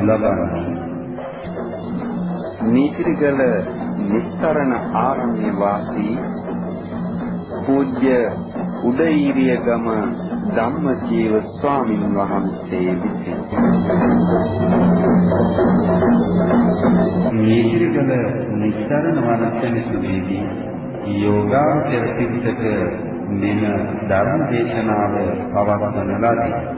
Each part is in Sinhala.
දේශනාව පවත්වනු ලබන්නේ නීතිරිගල නිස්තරණ ආරණ්‍ය වාසී පූජ්‍ය උදේීරිය ගම ධම්මජීව ස්වාමින් වහන්සේ විසින් නීතිරිගල නිස්තරණ වනසෙනසුදීදී යෝගාචර පිටක මෙම ධර්ම දේශනාව පවත්වන ලදී.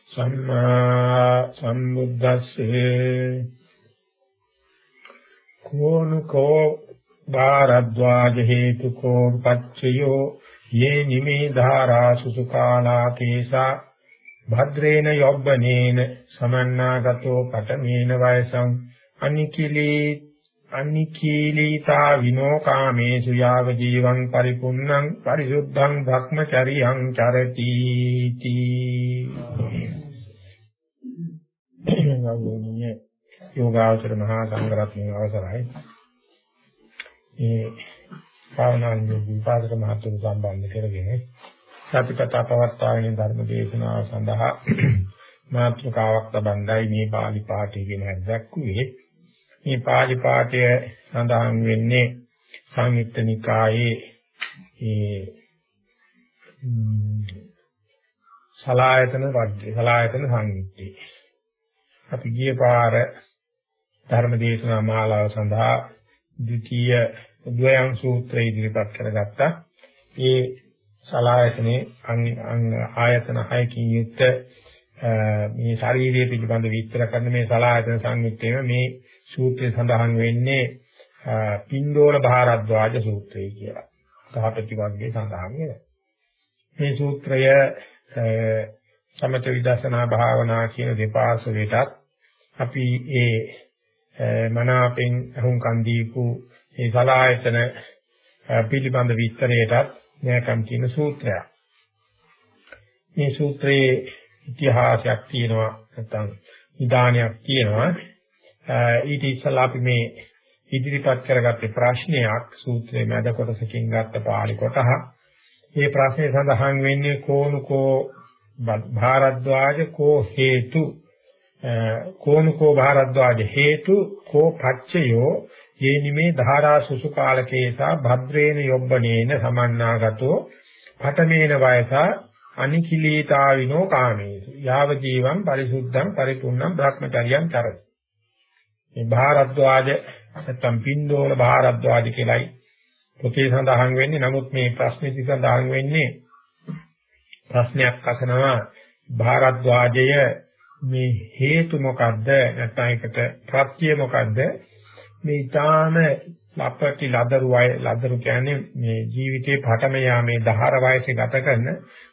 සම්මා සම්බුද්දස්සේ කෝනුකෝ භාරද්වාජ හේතුකෝ පච්චයෝ යේ නිමේ ධාරා සුසුකාලා කේසා භද්‍රේන යොබ්බනේන සමන්නාගතෝ පඨමේන වයසං අනිකිලී අනිකීලීතා විනෝ කාමේසු යාව ජීවං පරිපුන්නං පරිසුද්ධං භක්මචරියං චරති තී ගෞරවනීය යෝගාචර මහා සංඝරත්නයේ අවසරයි. මේ භාවනාවේ විපාක මහත්තුන් සම්බන්ධ කරගෙන සතිපතා පවත්වාගෙන ධර්ම දේශනාව සඳහා මාත්‍රකාවක් තබන්නයි මේ පාලි පාඨය කියන හැද දක්ුවේ. මේ පාලි පාඨය සඳහන් වෙන්නේ සංයුත්ත නිකායේ ඒ සලායතන වර්ගය සලායතන සංයුත්තේ අපි ගිය පාර ධර්ම දේශනා මාලාව සඳහා ද්විතීය ද්වයං සූත්‍රය ඉදිරිපත් කරගත්තා. ඒ සලායතනේ ආයතන 6කින් යුක්ත මේ ශාරීරිය පිළිබඳ විස්තර කරන මේ සලායතන සංයුත්තේම මේ සූත්‍රය සඳහන් වෙන්නේ පින්ඩෝල භාරද්වාජ සූත්‍රය කියලා. ගහපති වර්ගයේ සඳහන් වෙනවා. මේ සූත්‍රය සමත විදර්ශනා භාවනා කියන දෙපාර්ශ්වයටත් අපි ඒ මනාපෙන් අහුම්කන් දීපු ඒ සලායතන පිළිබඳ විස්තරයටත් නැකම් කියන සූත්‍රයක්. මේ සූත්‍රයේ ඉතිහාසයක් තියෙනවා නැත්නම් නිදානයක් තියෙනවා. ඊට ඉස්සලා අපි මේ ඉදිරිපත් කරගත්තේ ප්‍රශ්නයක් සූත්‍රයේ මැද කොටසකින් ගත්ත පාළි කොටහ. මේ ප්‍රශ්නේ සඳහන් වෙන්නේ කෝනුකෝ භාරද්වාජ කෝ හේතු කෝනුකෝ භාරද්වාජ හේතු කෝ පච්චයෝ යේනිමේ ධාරා සුසු කාලකේසා භද්‍රේන යොබ්බනේන සමන්නාගතෝ පඨමේන වයසා අනිකිලීතාවිනෝ කාමේසු. යාව ජීවම් පරිසුද්ධං පරිපූර්ණං බ්‍රහ්මචර්යං කරති මේ භාරද්වාජ නැත්තම් පින්දෝල භාරද්වාජ කියලායි පොතේ සඳහන් වෙන්නේ. නමුත් මේ ප්‍රශ්නේදී සඳහන් වෙන්නේ ප්‍රශ්නයක් අසනවා. භාරද්වාජය මේ හේතු මොකද්ද? නැත්නම් ඒකට ප්‍රත්‍ය මොකද්ද? මේ ඊටාම ලපටි ලදරු වය ලදරු කියන්නේ මේ ජීවිතේ පටම යාමේ දහර වයසේ ගත කරන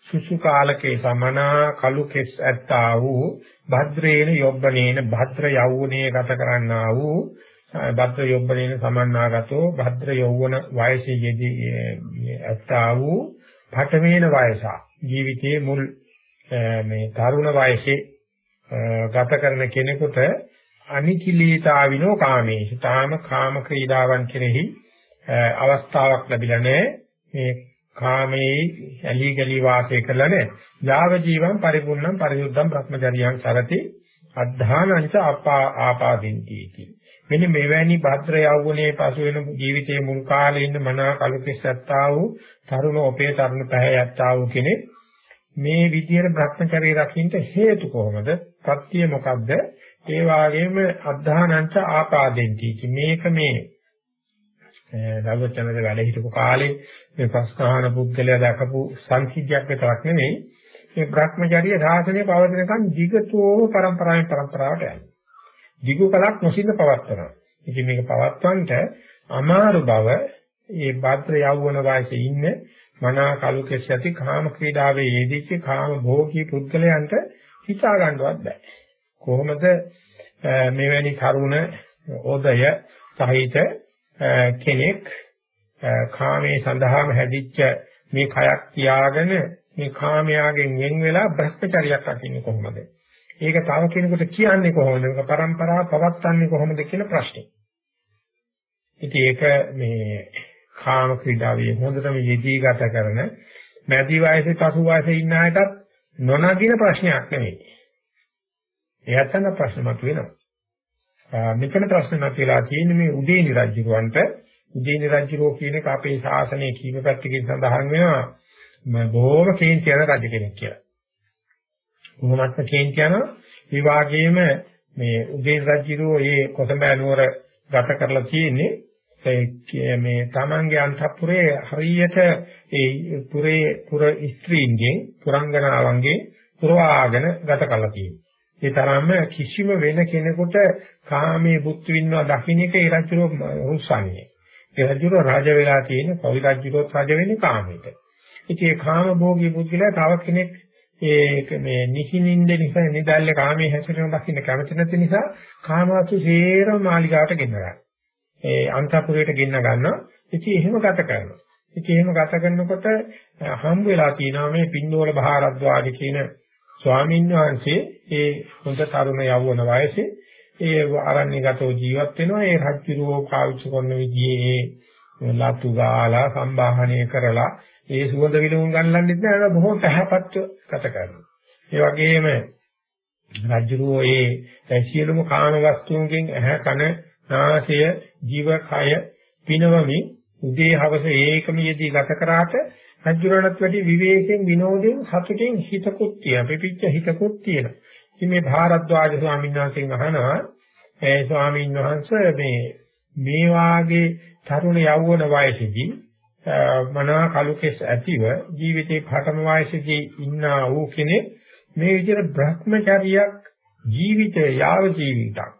සුසු කාලකේ සමනා කලු කෙස් ඇත්තා වූ භද්‍රේන යොබ්බනේන භද්‍ර යෞවනයේ ගත කරන්නා වූ භද්‍ර යොබ්බනේන සමන්නාගතෝ භද්‍ර යෞවන වයසේ යෙදී ඇත්තා වූ පටමේන වයසා ජීවිතයේ මුල් මේ තරුණ වයසේ ගත කරන කෙනෙකුට අනිකිලීතාවිනෝ කාමේසු තාම කාම ක්‍රීඩාවන් කෙරෙහි අවස්ථාවක් ලැබිලා නැහැ. මේ කාමේ ඇලි ගලි වාසය කරලා නැහැ. යාව ජීවම් පරිපූර්ණම් පරිසුද්ධම් භ්‍රමචරියං සරති. අද්ධානංච අපා ආපාදින්ති කි මෙන්න මෙවැනි භද්‍ර යෞවනයේ පසු වෙන ජීවිතයේ මුල් කාලේ ඉන්න මනා කලුකෙස්සත්තා වූ තරුණ ඔපේ තරුණ පැහැයත්තා වූ කෙනෙක් මේ විදියට භ්‍රමචර්යය රකින්න හේතු කොහොමද? සත්‍ය මොකද්ද? ඒ වගේම අධධානංච ආපාදෙන්ති කි මේක මේ දවචනද වැඩ හිටපු කාලේ මේ ප්‍රස්ථාන පුද්ගලයා දකපු සංසිද්ධියක් විතරක් නෙමෙයි මේ භ්‍රමචර්ය සාසනය පවතිනකන් දිගටම પરම්පරාවෙන් પરම්පරාවට යනවා. දිගු කලක් නොසිඳ පවත්වනවා. ඉතින් මේක පවත්වන්නට අමාරු බව ඒ භාත්‍ර යවවන වාසේ ඉන්නේ මනා කලු කෙස් ඇති කාම ක්‍රීඩාවේ යෙදිච්ච කාම භෝගී පුද්ගලයන්ට හිතා ගන්නවත් බෑ. කොහොමද මෙවැනි කරුණ ඕදය සහිත කෙනෙක් කාමයේ සඳහාම හැදිච්ච මේ කයක් තියාගෙන මේ කාමයාගෙන් වෙන් වෙලා භ්‍රමචරියක් රකින්නේ කොහොමද? ඒක තව කෙනෙකුට කියන්නේ කොහොමද? මේක પરම්පරාව පවත්න්නේ කොහොමද කියන ප්‍රශ්නේ. ඉතින් ඒක මේ කාම ක්‍රීඩාවේ හොඳටම යෙදී ගත කරන මැදි වයසේ පසු වයසේ ඉන්න අයටත් නොනගින ප්‍රශ්නයක් නෙවෙයි. එයාට නම් ප්‍රශ්න මතුවෙනවා. මෙතන ප්‍රශ්න මතුවලා තියෙන්නේ මේ උදේනි රජුවන්ට උදේනි රජුරෝ කියන එක අපේ ශාසනයේ කීප පැත්තකින් සඳහන් වෙනවා බොහොම කේන්ති යන රජ කෙනෙක් කියලා. කොහොමත්ම කේන්ති යන ඒ වගේම මේ උදේනි රජුරෝ මේ කොසඹෑ නුවර ගත කරලා තියෙන්නේ මේ තමන්ගේ අන්තපුරේ හරියට ඒ පුරේ පුර ස්ත්‍රීන්ගෙන් පුරංගනාවන්ගේ පුරවාගෙන ගත කරලා තියෙනවා. ඒ තරම්ම කිසිම වෙන කෙනෙකුට කාමයේ බුද්ධ වින්නවා දකින්න එක ඒ රජුරෝ රුස්සන්නේ. ඒ රජුරෝ රාජ වෙලා තියෙන කවි රජුරෝත් රජ වෙන්නේ කාමයට. ඉතින් ඒ කාම භෝගී පුද්ගලයා තව කෙනෙක් ඒක මේ නිහිනින්ද නිසා නිදල්ල කාමයේ හැසිරෙන දකින්න කැමති නැති නිසා කාමවස්තු සේරම මාලිගාවට ගෙන්නනවා. ඒ අන්තපුරයට ගෙන්න ගන්නවා. ඉතින් එහෙම ගත කරනවා. ඉතින් එහෙම ගත කරනකොට හම් වෙලා තියෙනවා මේ පින්නෝල බහාරද්වාරි කියන ස්වාමීන් වහන්සේ ඒ හොඳ තරුණ යෞවන වයසේ ඒ ආරණ්‍යගතව ජීවත් වෙනවා. ඒ රජුරෝ පාවිච්චි කරන විදිහේ ලතු ගාලා සම්බාහනය කරලා ඒ සුවඳ විලවුන් ගන්නලන්නෙත් නෑ බොහොම පැහැපත්ව ගත කරනවා. ඒ වගේම රජුරෝ ඒ සියලුම කාම වස්තුන්ගෙන් ඇහැ කන නාසය ජීවකය පිනවමින් උදේ හවස ඒකම යෙදී ගත කරාට රජුරණත් වැඩි විවේකයෙන් විනෝදයෙන් සතුටින් හිතකුත් තියෙන පිපිච්ච හිතකුත් තියෙන. ඉතින් මේ භාරද්වාජ ස්වාමීන් වහන්සේගෙන් අහනවා ඒ ස්වාමීන් වහන්සේ මේ මේ වාගේ තරුණ යෞවන වයසේදී මනා කලුකෙස් ඇතිව ජීවිතේ පඨම වයසේදී ඉන්නා වූ කෙනෙක් මේ විදිහට භ්‍රමචරියක් ජීවිතය යාව ජීවිතක්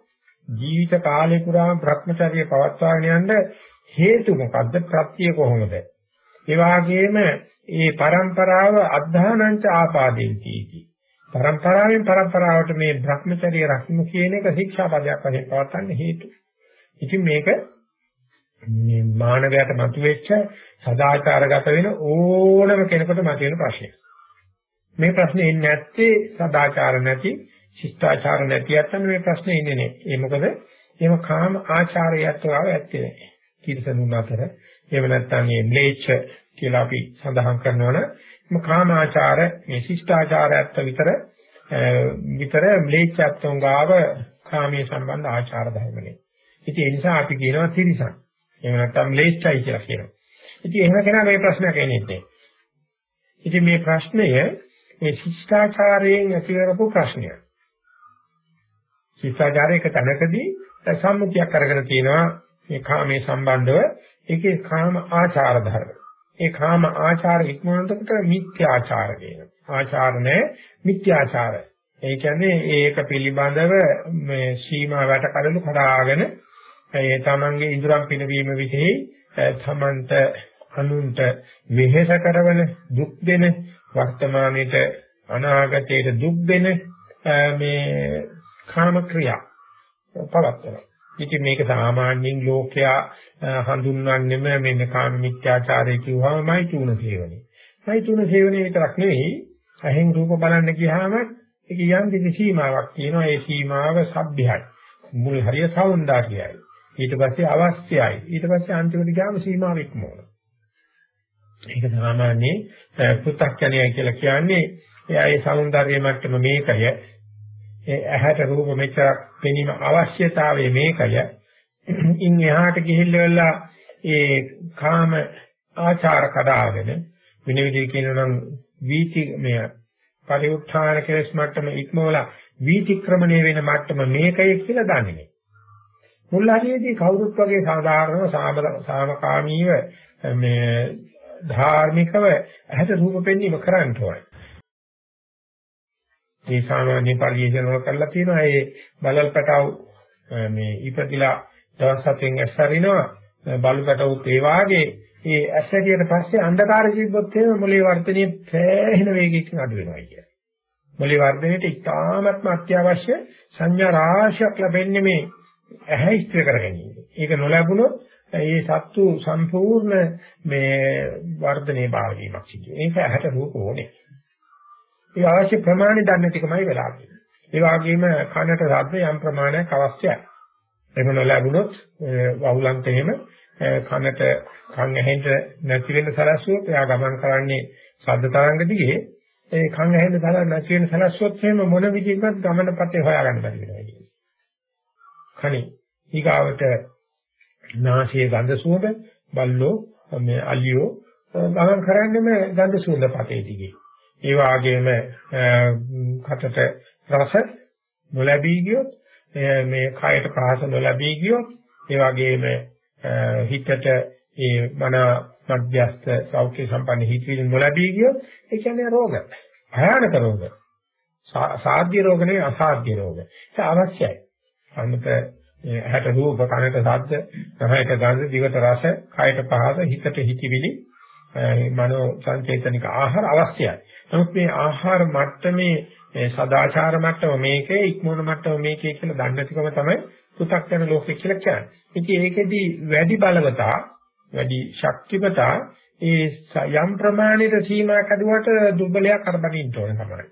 ජීවිත කාලය පුරාම භ්‍රමචර්යය පවත්වාගෙන යන්න හේතු මොකද්ද? ප්‍රත්‍ය කොහොමද? ඒ වගේම මේ પરම්පරාව අධධානංච ආපාදේති කි પરම්පරාවෙන් પરම්පරාවට මේ භ්‍රමචර්යය රකින්න කියන එක ශික්ෂාපදයක් වශයෙන් පවත්වන්න හේතු. ඉතින් මේක මේ මානවයාට මතුවෙච්ච සදාචාරගත වෙන ඕනම කෙනෙකුට මතුවෙන ප්‍රශ්නයක්. මේ ප්‍රශ්නේ එන්නේ නැත්තේ සදාචාර නැති ශිෂ්ටාචාර නැති යත්තන් මේ ප්‍රශ්නේ ඉන්නේ නැහැ. ඒ මොකද එහෙම කාම ආචාරයත් ආව ඇත්තේ නැහැ. කිරිසනුන් අතර එහෙම නැත්නම් මේ ම්ලේච්ඡ කියලා අපි සඳහන් කරනවනේ මේ කාම ආචාර මේ ශිෂ්ටාචාරයත් විතර විතර ම්ලේච්ඡත්වං ගාව කාමයේ සම්බන්ධ ආචාර ධර්මනේ. ඉතින් ඒ නිසා අපි කියනවා තිරිසන්. එහෙම නැත්නම් ම්ලේච්ඡයි කියලා කියනවා. ඉතින් එහෙම කෙනා මේ ප්‍රශ්නයක් එන්නේ නැහැ. ඉතින් මේ ප්‍රශ්නය මේ ශිෂ්ටාචාරයෙන් ඇති කරපු ප්‍රශ්නයක්. ශිෂ්ටාචාරයක තැනකදී සම්මුතියක් අරගෙන තියෙනවා මේ කාමයේ සම්බන්ධව ඒකේ කාම ආචාර ධර්ම. ඒ කාම ආචාර ඉක්මනටකට මිත්‍යාචාර කියන. ආචාර නැහැ මිත්‍යාචාර. ඒ කියන්නේ ඒක පිළිබඳව මේ සීමා වැට කඩලු කඩාගෙන ඒ තමන්ගේ ඉඳුරම් පිනවීම විදිහේ තමන්ට අනුන්ට වෙහෙස කරවන දුක් දෙන වර්තමානයේට අනාගතයට දුක් දෙන මේ කාම ක්‍රියා පවත්වනවා. ඉතින් මේක සාමාන්‍යයෙන් ලෝකයා හඳුන්වන්නේම මෙන්න කාම මිත්‍යාචාරය කියවමයි තුන සේවනේ. මයි තුන සේවනේ විතරක් නෙවෙයි ඇහෙන් රූප බලන්න ගියාම ඒක යම් කිසි සීමාවක් තියෙනවා. ඒ සීමාව සભ્યයි. මුල් හරිය සෞන්දර්යයයි. ඊට පස්සේ අවශ්‍යයි. ඊට පස්සේ අන්තිමට ගියාම සීමාව ඉක්මවන. ඒක සාමාන්‍යයෙන් පු탁ඥය කියලා කියන්නේ එයා ඒ సౌందර්ය මට්ටම මේකය ඒ ඇහැට රූප මෙච්චර පෙනීම අවශ්‍යතාවය මේකය. ඉන් එහාට ගිහිල්ලා ඒ කාම ආචාර කඩාගෙන වෙන විදිහට කියනවා නම් වීති මෙය පරිඋත්ථාන කෙලස් මට්ටම ඉක්මවලා වීතික්‍රමණය වෙන මට්ටම මේකයි කියලා දන්නේ නැහැ. මුල් හරියේදී කවුරුත් වගේ සාධාරණව සාමකාමීව මේ ධාර්මිකව ඇහැට රූප පෙන්වීම කරන්න ඕනේ. මේ සාමාන්‍ය පරිශන වල කරලා තියෙනවා ඒ බලල් පැටව මේ ඉපදිලා දවස් හතෙන් ඇස්සරිනවා බලු පැටවුත් ඒ වාගේ ඒ ඇස්සරියට පස්සේ අන්ධකාරය තිබ්බොත් එහෙම මොලේ වර්ධනයේ පෑහෙන වේගයකින් අඩු වෙනවා කියන්නේ. මොළේ වර්ධනයට ඉතාමත්ම අත්‍යවශ්‍ය සංඥා රාශියක් ලැබෙන්නේ මේ ඇහැ ඉස්තර කර ගැනීම. ඒක නොලැබුණොත් ඒ සත්තු සම්පූර්ණ මේ වර්ධනයේ භාගීමක් සිදු වෙනවා. ඒක ඇහැට රූප ඕනේ. ඒ අවශ්‍ය ප්‍රමාණය දන්න ටිකමයි වෙලා තියෙන්නේ. ඒ වගේම කනට ශබ්ද යම් ප්‍රමාණයක් අවශ්‍යයි. එහෙම නොලැබුණොත් වහුලන්තේම කනට කන් ඇහෙන්න නැති වෙන සලස්සුවොත් එයා ගමන් කරන්නේ ශබ්ද තරංග දිගේ ඒ කන් ඇහෙන්න තරංග නැති වෙන සලස්සුවොත් එහෙම මොන විදිහකට ගමනපතේ හොයාගන්න බැරි වෙනවා කියන්නේ. කණි ඊගාවට නාසයේ ගඳ සුවඳ බල්ලෝ මේ අලියෝ ගමන් කරන්නේම ගඳ සුවඳ පතේ දිගේ. ඒ වගේම කටට රස නොලැබී ගියොත් මේ කයට පහස නොලැබී ගියොත් ඒ වගේම හිතට ඒ මන මධ්‍යස්ත සෞඛ්‍ය සම්පන්න හිතවිලි නොලැබී ගියොත් ඒ කියන්නේ රෝග. භයානක රෝග. සාධ්‍ය රෝග නෙවෙයි අසාධ්‍ය රෝග. ඒක අවශ්‍යයි. අනිත් ඇහැට රූප කනට ශබ්ද නහයට ගන්ධ දිවට රස කයට පහස හිතට හිතවිලි මනෝ සංචේතනික ආහාර අවශ්‍යයි. නමුත් මේ ආහාර මට්ටමේ සදාචාර මට්ටම මේකේ ඉක්මන මට්ටම මේකේ කියලා දන්නේ නැතිකම තමයි පු탁ජන ලෝකෙ කියලා කියන්නේ. ඉතින් ඒකෙදි වැඩි බලවතා වැඩි ශක්තිපතා ඒ යම් ප්‍රමාණයට සීමා කැඩුවට දුබලයක් අරබනින්න ඕන තමයි.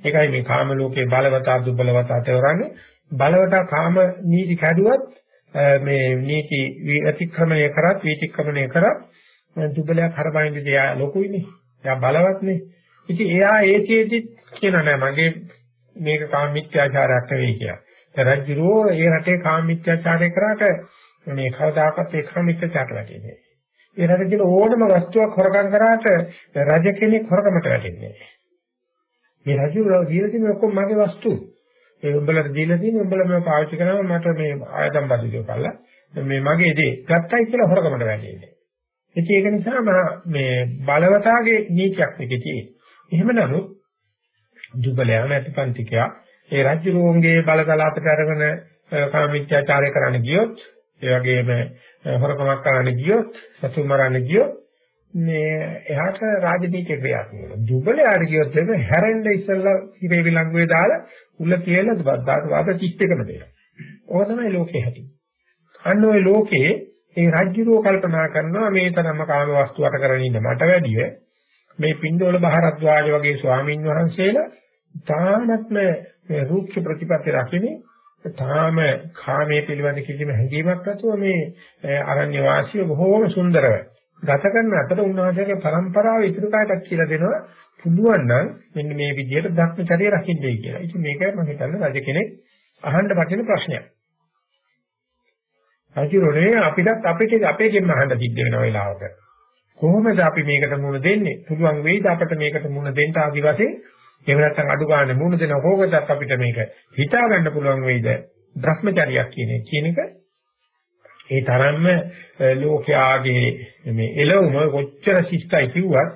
ඒකයි මේ කාම ලෝකේ බලවතා දුබලවතා තවරන්නේ බලවතා කාම නීති කැඩුවත් මේ නීති අතික්‍රමණය කරත් වීතික්‍රමණය කරත් දුබලයක් හරබනින්න දෙය ලොකුයිනේ. එයා බලවත්නේ. ඉතින් එයා ඒකේදි කියන නෑ මගේ මේක කාම මිත්‍යාචාරයක් නෙවෙයි කියලා. රජුරෝ ඒ රටේ කාම මිත්‍යාචාරය කරාට මේ කවදාකවත් ඒ කාම මිත්‍යාචාරට වැටෙන්නේ නෑ. ඒ රටේ තියෙන ඕනම වස්තුවක් හොරකම් කරාට රජ කෙනෙක් හොරකමට වැටෙන්නේ නෑ. මේ රජුරෝ දීලා තියෙන ඔක්කොම මගේ වස්තු. ඒ උඹලට දීලා තියෙන උඹලා මම පාවිච්චි කරනවා මට මේ ආයතම් බදිදෝ කළා. මේ මගේ දේ ගත්තයි කියලා හොරකමට වැටෙන්නේ. ඉතින් ඒක නිසා මේ බලවතාගේ නීතියක් එකේ තියෙන්නේ. එහෙම නමුත් දුබලයා නැතිපන්තිකයා ඒ රාජ්‍ය රෝංගේ බලකලාපට අරගෙන කාමීත්‍යාචාරය කරන්න ගියොත් ඒ වගේම හොරකමක් කරන්න ගියොත් සතුන් මරන්න ගියොත් මේ එහාට රාජනීතිය ක්‍රියාත්මක වෙනවා. දුබලයාට කියොත් එimhe හැරෙන්න ඉස්සෙල්ලා ඉරේ විලංගුවේ දාලා උල කියලා දාට වාද 31ම දෙනවා. ඕක තමයි ලෝකේ හැටි. අන්න ওই ලෝකේ ඒ රාජ්‍යරෝ කල්පනා කරනවා මේ තරම්ම කාම වස්තු අට කරගෙන ඉන්න මට වැඩිය මේ පින්දෝල බහරද්වාජ වගේ ස්වාමින් වහන්සේලා තානත්ම රූක්ෂ ප්‍රතිපත්ති රකින්නේ තාම කාමයේ පිළිබඳ කිසිම හැඟීමක් නැතුව මේ අරණ්‍ය වාසිය බොහෝම සුන්දරව ගත කරන අතර උන්වහන්සේගේ પરම්පරාව ඉදිරි කාටත් කියලා දෙනවා පුළුවන් නම් මෙන්න මේ විදිහට ධර්මචර්ය රකින්නයි කියලා. ඉතින් මේක මම හිතන්නේ රජ කෙනෙක් අහන්න වටින ප්‍රශ්නයක්. අජිරෝනේ අපිටත් අපිට අපේකින් අහන්න සිද්ධ වෙන වෙලාවක. කොහොමද අපි මේකට මුණ දෙන්නේ? පුළුවන් වෙයිද අපිට මේකට මුණ දෙන්න ආදි වශයෙන්? එහෙම නැත්නම් අඩු ගන්න මුණ දෙන කෝකටත් අපිට මේක හිතා ගන්න පුළුවන් වෙයිද? භ්‍රමචර්යයක් කියන කියන එක ඒ තරම්ම ලෝකයාගේ මේ එළවුම කොච්චර ශිෂ්ටයි කිව්වත්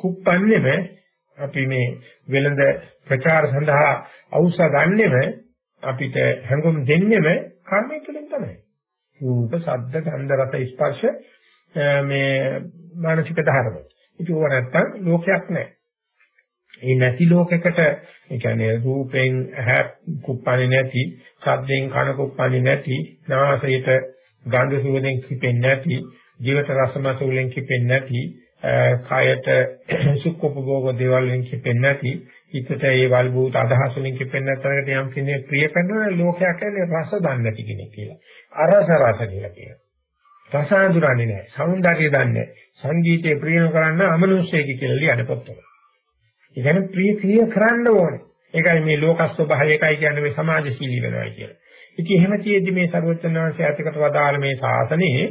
කුප්පන්නේම අපි මේ වෙළඳ ප්‍රචාර සඳහා අවශ්‍ය ගන්නෙම අපිට හැඟුම් දෙන්නෙම කර්මය තුළින් තමයි. රූප, ශබ්ද, ගන්ධ, රස, ස්පර්ශ මේ මානසික ධර්ම. ඒක ඕව නැත්තම් ලෝකයක් නැහැ. ඒ නැති ලෝකයකට ඒ කියන්නේ රූපෙන් ඇහැ කුප්පන්නේ නැති, ශබ්දෙන් කන කුප්පන්නේ නැති, නාසයට ගන්ධ සුවඳෙන් කිපෙන්නේ නැති, ජීවිත රසමස වලින් කිපෙන්නේ නැති, කායට සුඛෝපභෝග දේවල් වලින් කිපෙන්නේ නැති, හිතට ඒ වල්බූත අදහස් වලින් කිපෙන්න තරකට යම් කෙනෙක් ප්‍රිය කරන ලෝකයක් ඇලේ රස දන්නේ නැති කෙනෙක් කියලා. අරස රස කියලා කියනවා. රස අඳුරන්නේ නැහැ. సౌందර්යය දන්නේ නැහැ. සංගීතයේ ප්‍රියම කරන්න අමනුෂ්‍යයෙක් කියලා ලියන පොතවල. ඒ කියන්නේ ප්‍රිය ක්‍රිය කරන්න ඕනේ. ඒකයි මේ ලෝකස්වභාවයයි කියන්නේ මේ සමාජශීලී වෙනවා කියලා. ඉතින් එහෙම තියෙද්දි මේ ਸਰවඥාන්සේ ඇතිකට වදාළ මේ ශාසනයේ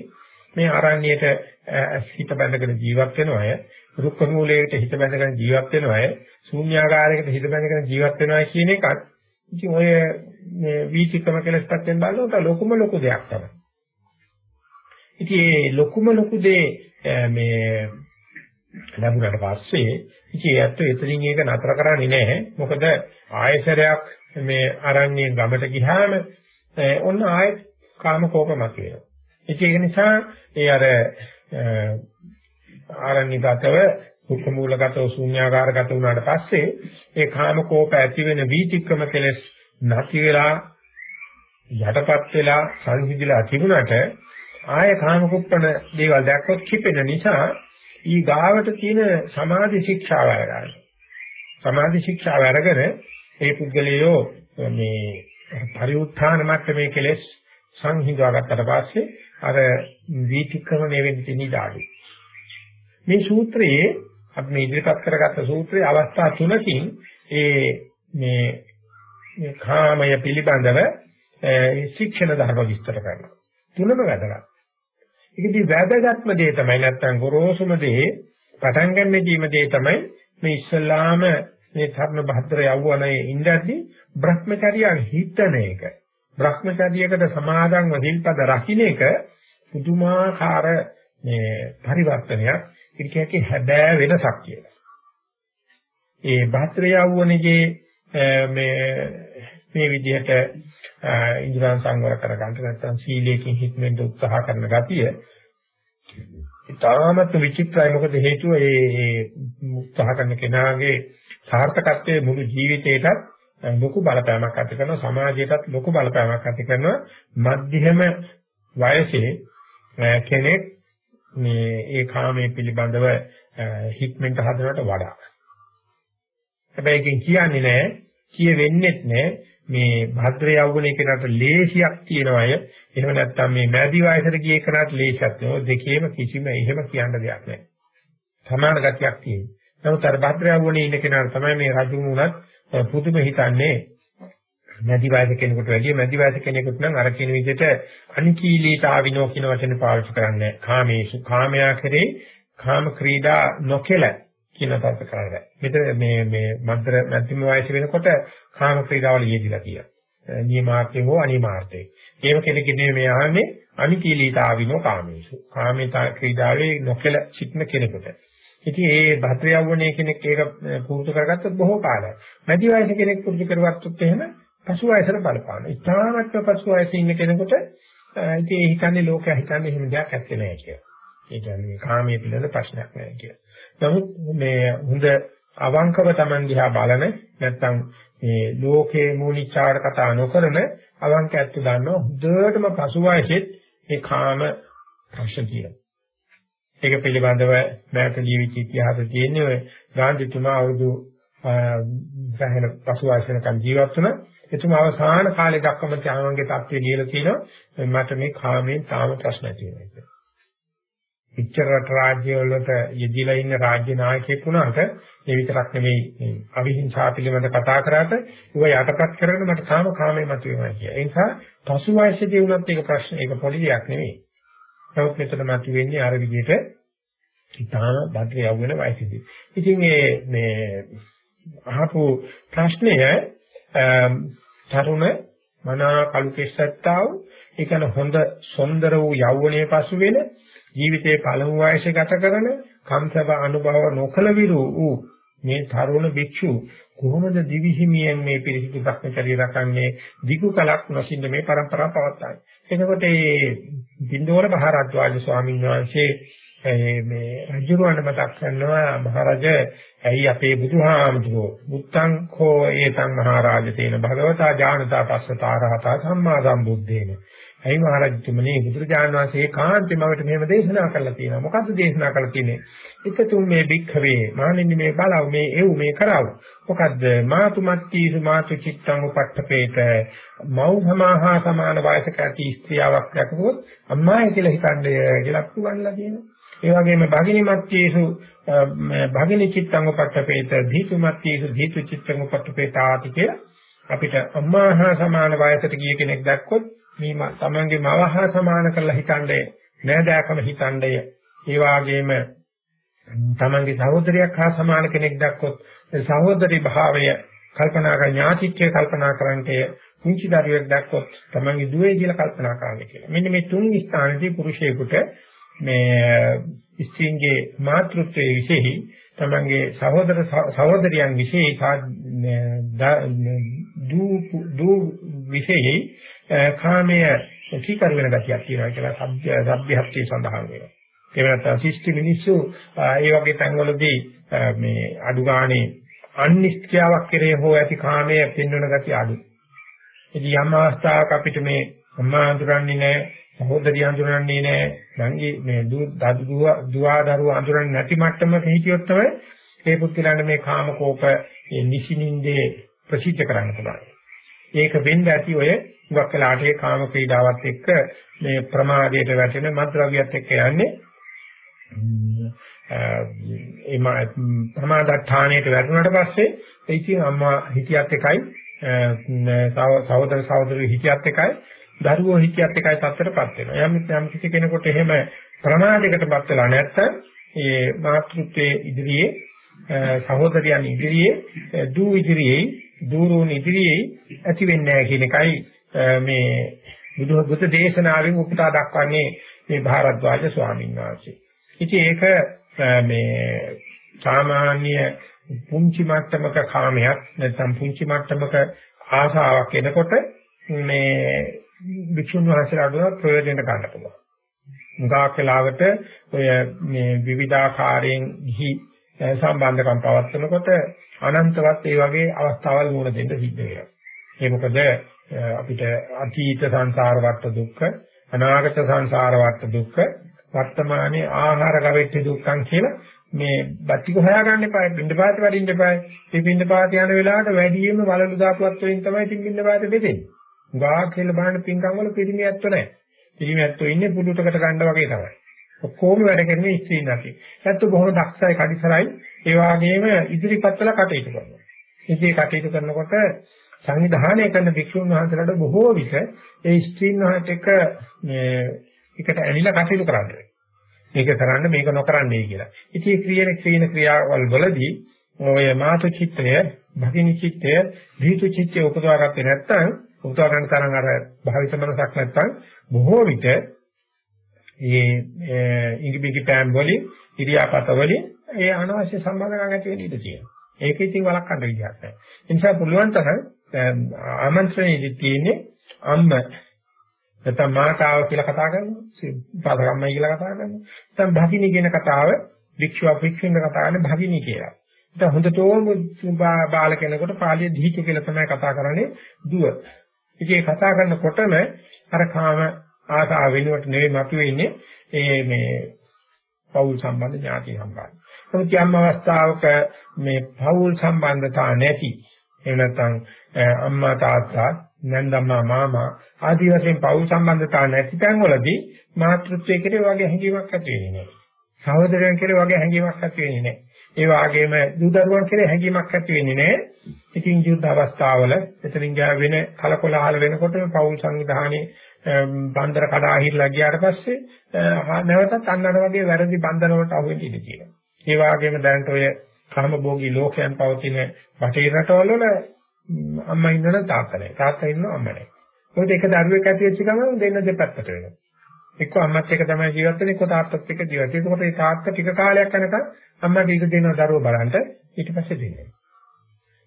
මේ ආරණ්‍යයට හිත බැඳගෙන ජීවත් වෙන අය රුක්ක මූලයකට හිත බැඳගෙන ජීවත් වෙන අය, ශූන්‍යාකාරයකට හිත බැඳගෙන ජීවත් වෙනවා කියන එකත් ඉතින් ඔය මේ වීතිකම කියලා ස්පර්ශයෙන් බලනකොට ලොකුම ලොකු දෙයක් තමයි. ඉතින් මේ ලොකුම ලොකු දේ මේ ලැබුණාට පස්සේ ඉතින් ඒත් එතනින් ඒක නතර කරන්නේ නැහැ. මොකද ආයසරයක් මේ අරන්නේ ගමට ගියාම ඔන්න ආයෙත් කාම කෝපමක් වෙනවා. ඒක නිසා ඒ අර ආරණ්‍යගතව දුක්ඛ මූලගතව ශූන්‍යාකාරගත වුණාට පස්සේ ඒ කාම කෝප ඇති වෙන වීතික්‍රම කෙලස් නැති වෙලා යටපත් වෙලා සංසිඳිලා තිබුණාට ආය කාම කුප්පණ දේවල් දැක්කොත් කිපෙන නිසා ඊ ගාවට තියෙන සමාධි ශික්ෂාව අරගන්න. සමාධි ශික්ෂාව අරගෙන ඒ පුද්ගලයෝ මේ පරිඋත්ථාන මට්ටමේ කෙලෙස් සංහිඳවාගත්තට පස්සේ අර වීතික්‍රමණය වෙන්න තියෙන ඉඩාඩු. මේ සූත්‍රයේ අපි මේ ඉදිරිපත් කරගත්ත සූත්‍රයේ අවස්ථා තුනකින් ඒ මේ මේ කාමය පිළිබඳව ශික්ෂණ ධර්ම විස්තර කරනවා. තුනම වැදගත්. ඒකදී වැදගත්ම දේ තමයි නැත්තම් ගොරෝසුම දේ පටන් ගන්න දීම දේ තමයි මේ ඉස්සල්ලාම මේ ධර්ම භද්‍ර යවුවනේ ඉඳද්දි Brahmacharya හිතන එක. Brahmacharyaකට සමාදන්ව දිල්පද රකින්න එක පුදුමාකාර මේ පරිවර්තනයක්. ඒක කියන්නේ හැබෑ වෙනසක් කියලා. ඒ භද්‍ර යවුවනේගේ මේ මේ විදිහට ඉන්ද්‍රයන් සංවර කර ගන්නට නැත්නම් සීලයෙන් හිටෙන්න උත්සාහ කරන ගතිය තාමත් විචිත්‍රයි. මොකද හේතුව ඒ උත්සාහ කරන කෙනාගේ සාර්ථකත්වයේ මුළු ජීවිතේටත් ලොකු බලපෑමක් ඇති කරනවා. සමාජයටත් ලොකු බලපෑමක් ඇති කරනවා. මධ්‍යම වයසේ කෙනෙක් මේ ඒ කාමයේ පිළිබඳව හික්මෙන්ට හදනවට වඩා හැබැයි ඒකෙන් කියන්නේ නැහැ කිය වෙන්නේත් නැහැ මේ භද්‍ර යවුනේ කෙනාට ලේසියක් තියෙන අය එහෙම නැත්නම් මේ මැදි වයසට ගිය කෙනාට ලේසියක් නෝ දෙකේම කිසිම එහෙම කියන්න දෙයක් නැහැ. සමාන ගතියක් තියෙනවා. නමුත් අර භද්‍ර යවුනේ ඉන්න කෙනාට තමයි මේ රජුන් උනත් පුදුම හිතන්නේ මැදි වයස කෙනෙකුට වැඩිය මැදි වයස කෙනෙකුට නම් අර කියන විදිහට අනිකීලීතාවිනෝ කියන වචනේ පාවිච්චි කරන්නේ කාමේසු කාමයා කරේ කාම ක්‍රීඩා නොකෙල කියන තත්ත කරන්නේ. මෙතන මේ මේ මද්දර මැදිම වයස වෙනකොට කාම ක්‍රීඩාවල යෙදිලා කියනවා. නියමාර්ථේ හෝ අනිමාර්ථේ. ඒව කෙනෙක්ගේ මේ අහන්නේ අනිකීලීතාවිනෝ කාමේසු. කාමේතා ක්‍රීඩාවේ නොකල සිටින කෙනෙකුට. ඉතින් ඒ භද්‍ර යවුණේ කෙනෙක් ඒක පුරුදු කරගත්තොත් බොහෝ කාලයක්. මැදි වයස කෙනෙක් පුරුදු කරගත්තොත් එහෙම පසු වයසට බලපාන. ඉතාමත්ම පසු වයසේ ඉන්න කෙනෙකුට ඉතින් ඒ හිතන්නේ ලෝකයා හිතන්නේ එහෙම දෙයක් ඇත්තේ නැහැ කියලා. ඒ කියන්නේ කාමයේ පිළිබඳ ප්‍රශ්නයක් නැහැ කියලා. නමුත් මේ හොඳ අවංකව Taman දිහා බලන නැත්නම් මේ ලෝකේ මූලිකාවට කතා නොකරන අවංක ඇත්ත දන්නවා හොඳටම පසුවයසෙත් මේ කාම ප්‍රශ්න තියෙනවා. ඒක පිළිබඳව මෑත ජීවිත ඉතිහාසයේ තියෙන ඔය ගාන්ධිතුමා අවුරුදු සෑහෙන පසුවයසෙනකන් ජීවත් වුණා. එතුමා අවසාන කාලේ දක්වාම ත්‍යාගයේ තත්ත්වය ලියලා තියෙනවා මට මේ කාමයෙන් තාම ප්‍රශ්න තියෙනවා කියලා. පිටර රට රාජ්‍ය වලට යෙදিলা ඉන්න රාජ්‍ය නායකයෙක් වුණාට ඒ විතරක් නෙවෙයි අවිහිංසා පිළිබඳ කතා කරාට ඒව යටපත් කරගෙන මට තාම කාමයේ මතුවෙනවා කිය. ඒ නිසා පසු වයසේදී වුණත් ඒක ප්‍රශ්න ඒක පොඩි දෙයක් නෙවෙයි. නමුත් මෙතන මතුවෙන්නේ අර විදිහට ඉතාම බද්ද යවුන වයසේදී. ඉතින් මේ මේ අහපු ප්‍රශ්නය තරුණ මනා කලු කෙස්සත්තාව ඒ කියන්නේ හොඳ සොන්දර වූ යෞවනයේ පසු වෙන ජීවිතේ පළමු වයසේ ගත කරන කම්සබ අනුභව නොකල විරු වූ මේ තරුණ භික්ෂු කොහොමද දිවිහිමියෙන් මේ පිරිසිදු භක්මචරිය රකන්නේ දිගු කලක් නොසින්න මේ પરම්පරාව පවත්වායි. එතකොට මේ බින්දෝර මහරජාජ ස්වාමීන් වහන්සේ මේ රජුරවන්ට මතක් කරනවා මහරජ ඇයි අපේ බුදුහාමුදුරෝ බුත්තං කෝ ඒතං මහරජ තේන භගවතා ඥානතා පස්සතාරහතා සම්මා සම්බුද්දේන ඇයි මහරජතුමනි බුදුරජාණන් වහන්සේ කාන්තිමවට මෙහෙම දේශනා කළා තියෙනවා. මොකද්ද දේශනා කළා තියෙන්නේ? එකතුම් මේ භික්ඛවේ මානින්න මේ බලව මේ එව් මේ කරව. මොකද්ද? මාතුමත්තිසු මාතු චිත්තං උපට්ඨපේත මව් සමාහා සමාන වයසක ඇති ස්ත්‍රියාවක් දැකගොත් අම්මායි කියලා හිතන්නේ කියලා පුවන්ලා කියනවා. ඒ වගේම භගිනිමත්තිසු භගිනි චිත්තං උපට්ඨපේත ධීතුමත්තිසු ධීතු චිත්තං උපට්ඨපේතාති කියලා අපිට අම්මාහා සමාන වයසට ගිය කෙනෙක් දැක්කොත් මේ තමන්ගේ මවහා සමාන කරලා හිතන්නේ නෑදෑකම හිතන්නේ ඒ වාගේම තමන්ගේ සහෝදරයක් හා සමාන කෙනෙක් දැක්කොත් සහෝදරි භාවය කල්පනා කර ඥාතිත්වය කල්පනා කරන්නේ කුංචි දරුවෙක් දැක්කොත් තමන්ගේ දුවේ කියලා කල්පනා කරන්නේ කියලා. මෙන්න මේ තුන් ස්ථානදී පුරුෂයෙකුට මේ eh, ස්ත්‍රීන්ගේ මාතෘත්වයේ විශේෂයි තමන්ගේ සහෝදර සහෝදරියන් විශේෂයි දූ දූ විශේෂයි eh, කාමයේ කීකර වෙන ගතියක් තියෙනවා කියලා සබ්බ්‍යහත්‍ය සඳහන් වෙනවා. එහෙම නැත්නම් ශිෂ්ට මිනිස්සු eh, ඒ වගේ තැන්වලදී මේ අඩු ගානේ අනිෂ්ක්‍යාවක් කෙරේ හෝ ඇති කාමයේ පින්නන ගතිය අඩු. ඉතින් යම් අවස්ථාවක අපිට මේ අම්මා අඳුරන්නේ නැහැ, සහෝදරිය අඳුරන්නේ නැහැ, නංගි මේ දුව දුවා දරුවා අඳුරන්නේ නැති මට්ටමක හිටියොත් තමයි ඒ පුත්‍රයන්ට මේ කාම කෝප නිසිනින්දේ ප්‍රසිද්ධ කරන්න පුළුවන්. ඒක වෙන්න ඇති ඔය හුඟක් වෙලාට ඒ කාම ක්‍රීඩාවත් එක්ක මේ ප්‍රමාදයට වැටෙන මත්ද්‍රව්‍යත් එක්ක යන්නේ එම ප්‍රමාදඨාණයට වැටුණාට පස්සේ ඉතින් අම්මා හිතියත් එකයි සහෝදර සහෝදරියෝ හිතියත් එකයි දරුවෝ හිතියත් එකයි තත්ත්වයටපත් වෙනවා. යම් යම් කිසි කෙනෙකුට එහෙම ප්‍රමාදයකටපත් වෙලා නැත්නම් ඒ මාතෘත්වයේ ඉදිරියේ සහෝදරයන් ඉදිරියේ දූ ඉදිරියේ දූරුන් ඉදිරියේ ඇති වෙන්නේ නැහැ කියන එකයි මේ බුදු බුද්ධ දේශනාවෙන් උපුටා දක්වන්නේ මේ භාරද්වාජ ස්වාමීන් වහන්සේ. ඉතින් ඒක මේ සාමාන්‍ය පුංචි මට්ටමක කාමයක් නැත්නම් පුංචි මට්ටමක ආශාවක් එනකොට මේ වික්ෂුන් වහන්සේලාට ප්‍රයෝජන ගන්න පුළුවන්. මුගාක් වෙලාවට ඔය මේ විවිධාකාරයෙන් ගිහි සම්බන්ධකම් පවත්වනකොට අනන්තවත් ඒ වගේ අවස්ථාවල් මුණ දෙන්න සිද්ධ වෙනවා. ඒ මොකද අපිට අතීත සංසාර වට දුක්ඛ අනාගත සංසාර වට දුක්ඛ වර්තමානයේ ආහාර ගවෙච්ච දුක්ඛං කියලා මේ බත්තික හොයාගන්න එපා පින්ඩපාත වඩින්න එපා මේ පින්ඩපාත යන වෙලාවට වැඩියෙන්ම වලලු දාපුවත් වලින් තමයි තින් පින්ඩපාත දෙදෙන්නේ ගා කියලා බලන්න පින්කම් වල පිරිමියත්ව නැහැ. පිරිමියත්ව ඉන්නේ පුඩුටකට ගන්න වගේ තමයි. ඔක්කොම වැඩ කරන්නේ ස්ත්‍රීන් නැති ඇත්ත බොහොම දක්ෂයි කඩිසරයි. ඒ වගේම ඉදිරිපත් වල කටයුතු කරනවා. ඉතින් කටයුතු කරනකොට සංවිධානය කරන භික්ෂුන් වහන්සේලාට බොහෝ විට ඒ ස්ත්‍රීන් වහන්සේට එක මේ එකට ඇලිලා කටයුතු කරන්නේ. මේක කරන්න මේක නොකරන්නයි කියලා. ඉතින් ක්‍රියන ක්‍රියන ක්‍රියාවල් වලදී ඔය මාතු චිත්තය, භගිනි චිත්තය, දීතු චිත්තය උපදවාගත්තේ නැත්නම් උපදවා ගන්න තරම් අර භාවිත මනසක් නැත්නම් බොහෝ විට මේ ඉඟිබිඟි පෑම් වලින් ඉරියාපත වලින් ඒ අනවශ්‍ය සම්බන්ධකම් ඇති වෙන්න ඉඩ තියෙනවා. ඒක ඉතින් වළක්වන්න විදිහක් නැහැ. ඒ නිසා පුළුවන් තරම් ආමන්ත්‍රණයේදී තියෙන්නේ අම්ම නැත්නම් මාතාව කියලා කතා කරනවා. පාදකම්මයි කියලා කතා කරනවා. නැත්නම් භගිනී කියන කතාව වික්ෂුව වික්ෂුවෙන් කතා කරන්නේ භගිනී කියලා. දැන් හොඳටම බාල කෙනෙකුට පාළිය දීච කියලා තමයි කතා කරන්නේ දුව. ඉතින් කතා කරනකොටම අර කාම ආසාව වෙනුවට නෙවෙයි මතුවෙන්නේ ඒ මේ පෞල් සම්බන්ධ ඥාති සම්බන්ධ. නමුත් යම් අවස්ථාවක මේ පෞල් සම්බන්ධතා නැති එහෙම නැත්නම් අම්මා තාත්තා නැන්දම්මා මාමා ආදී වශයෙන් පෞල් සම්බන්ධතා නැති තැන්වලදී මාතෘත්වයේ කෙරේ වගේ හැඟීමක් ඇති වෙන්නේ නැහැ. සහෝදරයන් කෙරේ වගේ හැඟීමක් ඇති වෙන්නේ නැහැ. ඒ වගේම දූ දරුවන් කෙරේ හැඟීමක් ඇති වෙන්නේ නැහැ. ඉතින් යුද්ධ අවස්ථාවල එතනින් ගියා වෙන කලකොලහල වෙනකොට පෞල් සංවිධානයේ බන්දර කඩා හිරලා ගියාට පස්සේ නැවතත් අන්නර වගේ වැරදි බන්ධන වලට අහු වෙන්න ඉඩ තියෙනවා. ඒ වගේම දැනට ඔය කාමභෝගී ලෝකයන් පවතින බටේ රටවල වල අම්මා ඉන්නවනම් තාත්තා නැහැ. තාත්තා ඉන්නවා අම්මා නැහැ. මොකද එක දරුවෙක් ඇති වෙච්ච ගමන් දෙන්න දෙපැත්තට වෙනවා. එක්ක අම්මත් එක්ක තමයි ජීවත් වෙන්නේ එක්ක තාත්තත් එක්ක ජීවත් වෙන්නේ. ඒකකොට මේ තාත්තා ටික කාලයක් යනකම් අම්මා කීක දෙනවා දරුවෝ බලන්න ඊට පස්සේ දෙන්නේ.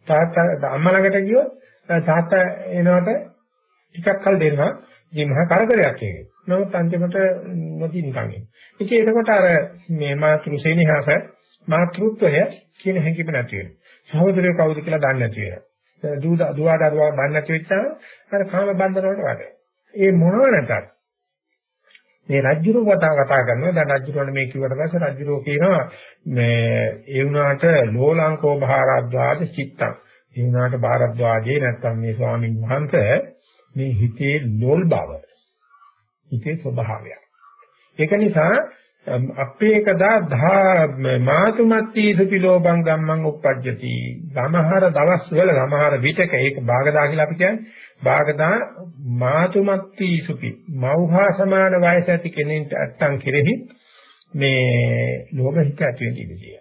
තාත්තා අම්මා ළඟට ගියොත් තාත්තා එනකොට ටිකක් කල් දෙනවා. ඉතින් මහා කරදරයක් ඒක. නමුත් අන්තිමට නොදී නිකන් එන්නේ. ඉතින් එතකොට අර මේ මාතෘ සේනිහස මාතෘත්වය කියන හැඟීම නැති වෙනවා. සහෝදරයෝ කවුද කියලා දන්නේ නැති වෙනවා. දූ දුවා දරුවා බන්න නැති වෙච්චාම අර කාම බන්ධන වලට වඩේ. ඒ මොනව නැතත් මේ රජ්ජුරුව කතා කතා කරනවා. දැන් රජ්ජුරුවනේ මේ කිව්වට පස්සේ රජ්ජුරුව කියනවා මේ ඒ වුණාට ලෝලංකෝ භාරද්වාජ චිත්තං. ඒ වුණාට භාරද්වාජේ නැත්තම් මේ ස්වාමින් වහන්සේ මේ හිතේ ලෝල් බව හිතේ ස්වභාවය ඒක නිසා අපේකදා මාතුමත්ති සුපිලෝබං ගම්මං uppajjati සමහර දවස්වල සමහර විටක ඒක භාගදා කියලා අපි කියන්නේ භාගදා මාතුමත්ති සුපි මෞහා සමාන වයස ඇති කෙනෙක්ට අත්තන් කෙරෙහි මේ ලෝභ හිත ඇති වෙන්න ඉඩතියි.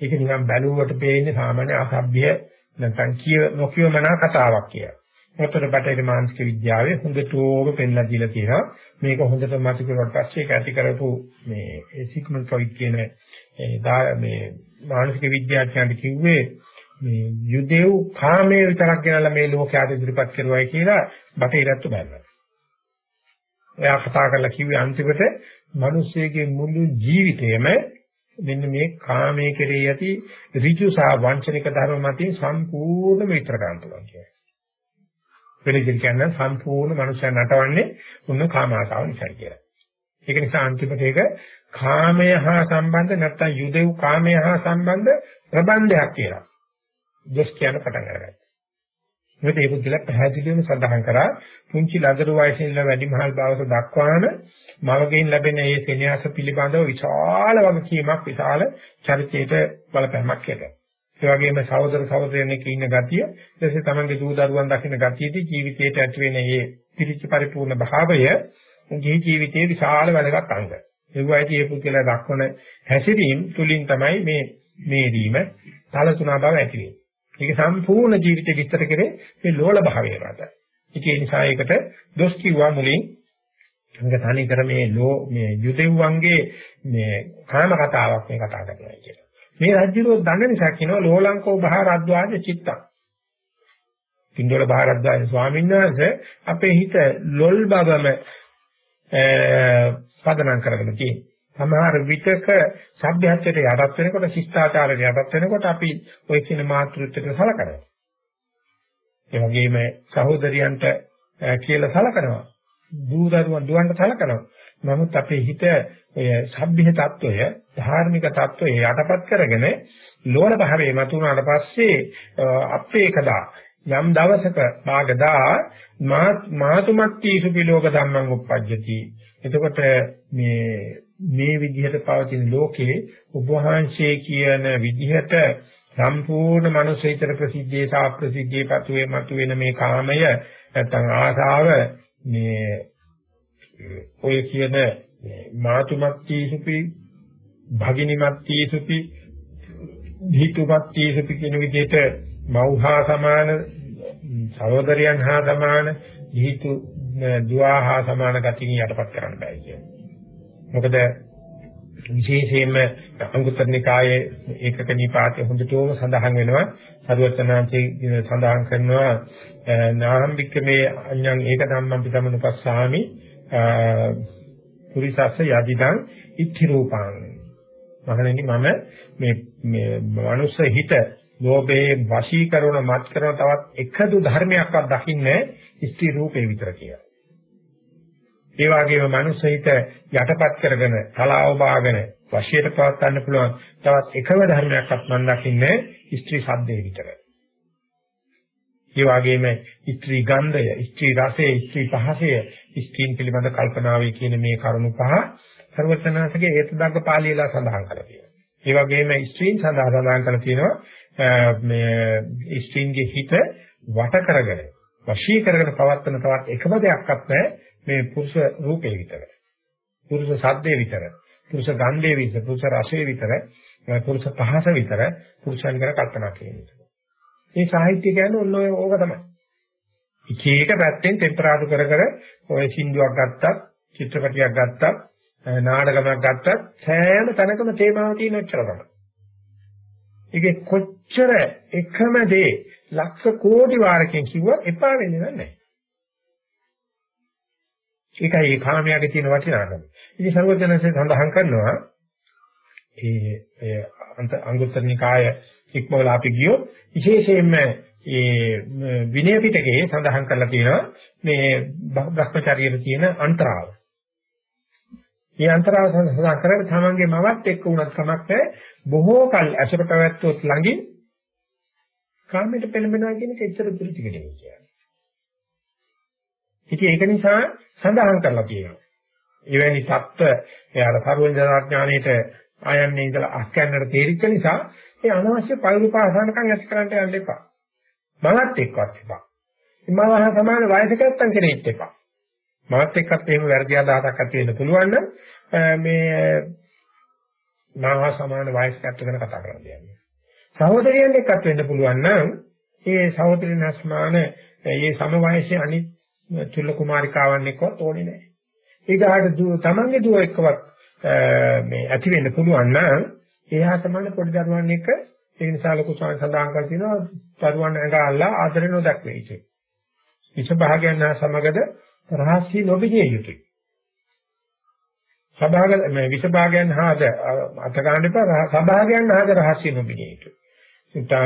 ඒක නිකන් බැලුවට පේන්නේ සාමාන්‍ය අසභ්‍ය නැත්නම් කිය නොකියමනා කතාවක් කියලා. මොතර බටේට මානසික විද්‍යාවේ හොඳටම පෙන්ලා දීලා තියෙනවා. මේක හොඳට මතක කරුවාට පස්සේ ඒක ඇති කරපු මේ සිග්මන්ඩ් ෆ්‍රොයිඩ් කියන මේ මානසික විද්‍යාඥයන්ට කිව්වේ මේ යුදෙව් කාමයේ විතරක් ගෙනල්ලා මේ ලෝකයට ඉදිරිපත් කරුවයි කියලා බටේරත්තු බැලුවා. එයා කතා කරලා කිව්වේ අන්තිමට මිනිස්සෙගේ මුළු ජීවිතේම මෙන්න මේ කාමයේ කෙරෙහි ඇති ඍජු සහ වංචනික ධර්ම මතින් සම්පූර්ණ විතර ගන්න පුළුවන් කියන්නේ. වෙන විදිහට කියන්න සම්පූර්ණ මනුෂ්‍යයන් නටවන්නේ උන්න කාම ආසාව නිසා කියලා. ඒක නිසා අන්තිමට ඒක කාමය හා සම්බන්ධ නැත්නම් යුදෙව් කාමය හා සම්බන්ධ ප්‍රබන්ධයක් කියලා. ජස් කියන පටන් අරගත්තා. මොකද ඒක කියලා පැහැදිලිවම සඳහන් කරා පුංචි ලදරු වයසේ ඉඳලා වැඩිමහල් භාවස දක්වාම මවගෙන් ලැබෙන මේ සෙනෙහස පිළිබඳව විශාල වගකීමක් විශාල චරිතයට බලපෑමක් කියලා. ඒ වගේම සහෝදර සහෝදරයන්ගේ ඉන්න ගතිය, ඊටසේ තමන්ගේ දූ දරුවන් දකින්න ගතියදී ජීවිතයට ඇති වෙන මේ පිරිච්ච පරිපූර්ණ භාවය ජී ජීවිතයේ විශාල වැදගත් අංග. ඒ වගේදී මේ පුද්ගලයා දක්වන හැසිරීම තුලින් තමයි මේ මේදීම තලතුණා බව ඇති වෙන්නේ. ඒක සම්පූර්ණ ජීවිතය විස්තර කරේ මේ ලෝල භාවය මත. ඒ නිසා ඒකට දොස් කිව්වා මුලින් මේක තනි කර මේ ලෝ මේ යුදෙව්වන්ගේ මේ කාම කතාවක් මේ කතා කරනවා කියලා. මේ රජ්ජුරුව දඟ නිසා කියනවා ලෝලංකෝ බහරද්වාජ චිත්තං. කින්දොල බහරද්වාජ ස්වාමීන් වහන්සේ අපේ හිත ලොල් බවම පදනම් කරගෙන තියෙනවා. සමහර විටක සભ્યත්වයට යටත් වෙනකොට ශිෂ්ටාචාරයට යටත් වෙනකොට අපි ওই කියන මාතෘත්වයට සලකනවා. ඒ වගේම සහෝදරයන්ට කියලා සලකනවා. දූ දරුවන් දුවන්ට සලකනවා. නමුත් අපේ හිත ඔය සබ්බිහ తত্ত্বය ධාර්මික తত্ত্বය යටපත් කරගෙන ලෝල භාවයේ මතුනාට පස්සේ අපේ කදා යම් දවසක භාගදා මාතුමත්ටි සුපිලෝක ධම්මං උප්පජ්ජති. එතකොට මේ මේ විදිහට පවතින ලෝකේ උපවහන්සේ කියන විදිහට සම්පූර්ණ මනුස්ස හිතට ප්‍රසිද්ධියේ සාප්‍රසිද්ධියේ පතුවේ මතුවෙන මේ කාමය නැත්නම් ආසාව මේ ඔය කියන මාතුමත්ති සුපි භගිනිමත්ති සුපි ධීතුමත්ති සුපි කියන විදිහට මෞහා සමාන සහෝදරයන් හා සමාන ධීතු දුවා හා සමාන ගතිය යටපත් කරන්න බෑ කියන්නේ මොකද විශේෂයෙන්ම අංගුත්තර නිකායේ ඒකක නිපාතේ හොඳටම සඳහන් වෙනවා. සරුවචනාංශයේ සඳහන් කරනවා නාම්බික මේ අඤ්ඤං ඒක ධම්මං පිටමනුපස්සාමි. පුරිසස්ස යදිදං ඉත්‍ති රූපං මහණෙනි මම මේ මේ මනුස්ස හිත ලෝභයේ වශී කරන මත් කරන තවත් එකදු ධර්මයක්වත් දකින්නේ ස්ත්‍රී රූපේ විතර කියලා. ඒ වගේම මනුස්ස හිත යටපත් කරගෙන තලාව බාගෙන වශයට පවත් ගන්න පුළුවන් තවත් එකම ධර්මයක්වත් මම දකින්නේ ස්ත්‍රී සද්දේ විතර. ඒ වගේම ස්ත්‍රී ගන්ධය, ස්ත්‍රී රසය, ස්ත්‍රී පහසය, ස්ත්‍රීන් පිළිබඳ කල්පනාවේ කියන මේ කරුණු පහ ਸਰවඥාන්සේගේ හේතුදග්ග පාළියලා සඳහන් කරලා තියෙනවා. ඒ වගේම ස්ත්‍රීන් සඳහා සඳහන් කරලා තියෙනවා මේ ස්ත්‍රීන්ගේ හිත වට කරගෙන වශී කරගෙන පවත්වන තවත් එකම දෙයක්වත් නැහැ මේ පුරුෂ රූපේ විතර. පුරුෂ සද්දේ විතර. පුරුෂ ගන්ධේ විතර. පුරුෂ රසයේ විතර. පුරුෂ පහස විතර. පුරුෂයන් ගැන කල්පනා කිරීම. මේ සාහිත්‍ය කියන්නේ ඔන්න ඔය ඕක තමයි. එක එක පැත්තෙන් ටෙම්පරාදු කර කර ඔය සින්දුවක් ගත්තත්, චිත්‍රපටියක් ගත්තත්, නාටකමක් ගත්තත් සෑම තැනකම තේමාව තියෙන ඔච්චර තමයි. ඒකේ කොච්චර එකම දේ ලක්ෂ කෝටි වාරකින් කිව්වා එපා වෙන්නේ නැහැ. ඒකයි ඒ කාමයාගේ තියෙන වටිනාකම. ඉතින් සර්වඥාන්සේ සඳහන් කරනවා ඒ ඒ අංගුත්තර නිකාය ඉක්මවලා අපි ගියොත් විශේෂයෙන්ම ඒ විනය පිටකයේ සඳහන් කරලා තියෙනවා මේ භ්‍රමචාරියේ තියෙන අන්තරාව. මේ අන්තරාව සඳහන් කරගෙන තමන්ගේ මවත් එක්ක උනත් කමක් නැහැ බොහෝ කල් ඇසුර පැවැත්වුවොත් ළඟින් කාමයට පෙළඹෙනවා කියන එක ඇත්තට පිළිතිකඩේ කියන්නේ. ඉතින් ඒක නිසා සඳහන් කරලා තියෙනවා. එවැනි தත්ත්ව එයාට සර්වඥාඥාණයට ආයන්නේ ඉඳලා අස්කන්නට තේරිච්ච නිසා ඒ අනවශ්‍ය පරිපාසනකම් ඇති කරන්න යන්න එපා. මමත් එක්කවත් එපා. මමහ සමාන වයසක නැත්තම් කෙනෙක් එපා. මමත් එක්කත් එහෙම වැරදි අදහසක් ඇති වෙන්න පුළුවන් නම් මේ මමහ සමාන වයසක ගැන කතා කරන්න යන්නේ. සහෝදරියන් එක්කත් වෙන්න පුළුවන් නම් ඒ සහෝදරියන් සමාන ඒ සම වයසේ අනිත් චුල්ල කුමාරිකාවන් එක්කවත් ඕනේ නැහැ. ඊගාට දුව තමන්ගේ දුව එක්කවත් මේ ඇති වෙන්න පුළුවන් නම් එහා සමාන පොඩි දරුවන් එක්ක ඒ නිසා ලොකු සඳහන් කර තියෙනවා දරුවන් ඇඟ අල්ලා ආදරේ නොදක්වේ ඉති. ඉච්ඡ භාගයන් සමගද රහස්සී නොබිදිය යුතුයි. සභාග මේ විසභාගයන් හාද අත ගන්න එපා සභාගයන් හාද රහස්‍ය නොබිනේ යුතුයි.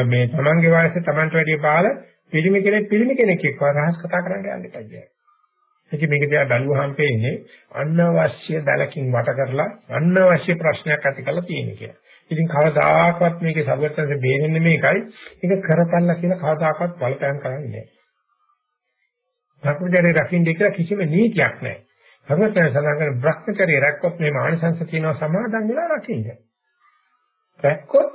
මේ තමන්ගේ වයසේ තමන්ට වැඩිය බාල පිළිමි කෙනෙක් පිළිමි කෙනෙක් එක්ක රහස් කතා කරන්න යන්න එපා කියන්නේ. ඉතින් මේක දිහා බැලුවහම පේන්නේ අනවශ්‍ය දලකින් වට කරලා අනවශ්‍ය ප්‍රශ්නයක් ඇති කරලා තියෙන කියලා. ඉතින් කවදාකවත් මේකේ සබර්තනසේ බේරෙන්නේ මේකයි. ඒක කරපල්ලා කියලා කවදාකවත් බලපෑම් කරන්නේ නැහැ. භ්‍රමචර්ය රකින්න කියලා කිසිම නීතියක් නැහැ. භ්‍රමචර්ය සඳහන් කරන භ්‍රමචර්ය රැක්කොත් මේ මානසංශ තියෙනවා සමාදන් වෙලා රකින්න. රැක්කොත්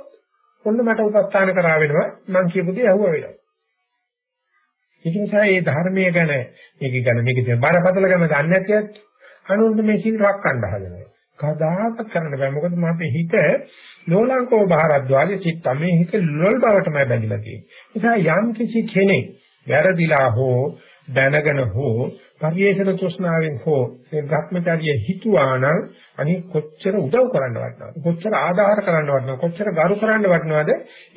ඔන්න මට උපස්ථාන කරා වෙනවා මං කියපු දේ අහුව වෙනවා. ඒක නිසා මේ ධර්මයේ ගැන මේක ගැන මේක තියෙන බරපතල ගැන දන්නේ නැතිවත් අනුන්ට මේ සිල් රැකන්න හදනවා. කදාක කරන්න බෑ මොකද මගේ හිත ලෝලංකෝ බහරද්වාජ චිත්ත මේ හිත ලොල් බවටමයි බැඳිලා තියෙන්නේ. නිසා යම් කිසි කෙනෙක් වැරදිලා හෝ දැනගෙන හෝ පරිේශන තෘෂ්ණාවෙන් හෝ මේ භ්‍රමචර්ය හිතුවා නම් අනික කොච්චර උදව් කරන්න වටනවද කොච්චර ආධාර කරන්න වටනවද කොච්චර ගරු කරන්න වටනවද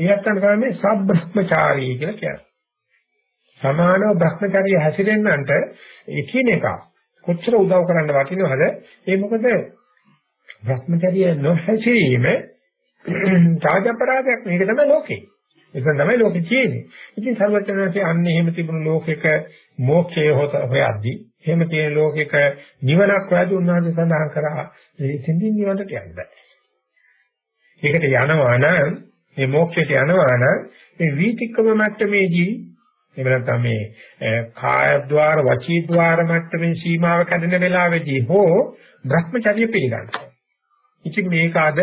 ඒකට තමයි සබ්‍රහ්මචාරී කියලා කියන්නේ. සමානව භ්‍රමචර්ය හැසිරෙන්නන්ට එකිනෙක කොච්චර උදව් කරන්න වටිනවද? ඒ මොකද භ්‍රමචර්ය නොහැසිරීම සාජපරාධයක් මේක තමයි ලෝකේ. ඒක තමයි ලෝකේ තියෙන්නේ. ඉතින් සර්වඥාන්සේ අන්න එහෙම තිබුණු ලෝකෙක මෝක්ෂය හොයද්දී එහෙම තියෙන ලෝකෙක නිවනක් හොයද්දී උන්වහන්සේ සඳහන් කරා. ඉතින්දී නිවනට යන්න බෑ. ඒකට යනවා නම් මේ මෝක්ෂයට යනවා නම් මේ වීතික්කම මට්ටමේදී එහෙම නැත්නම් මේ කායද්්වාර වචීද්්වාර මට්ටමින් සීමාව කැඩෙන වෙලාවේදී හෝ භ්‍රමචර්ය පිළිගන්නවා. ඉතින් මේක අද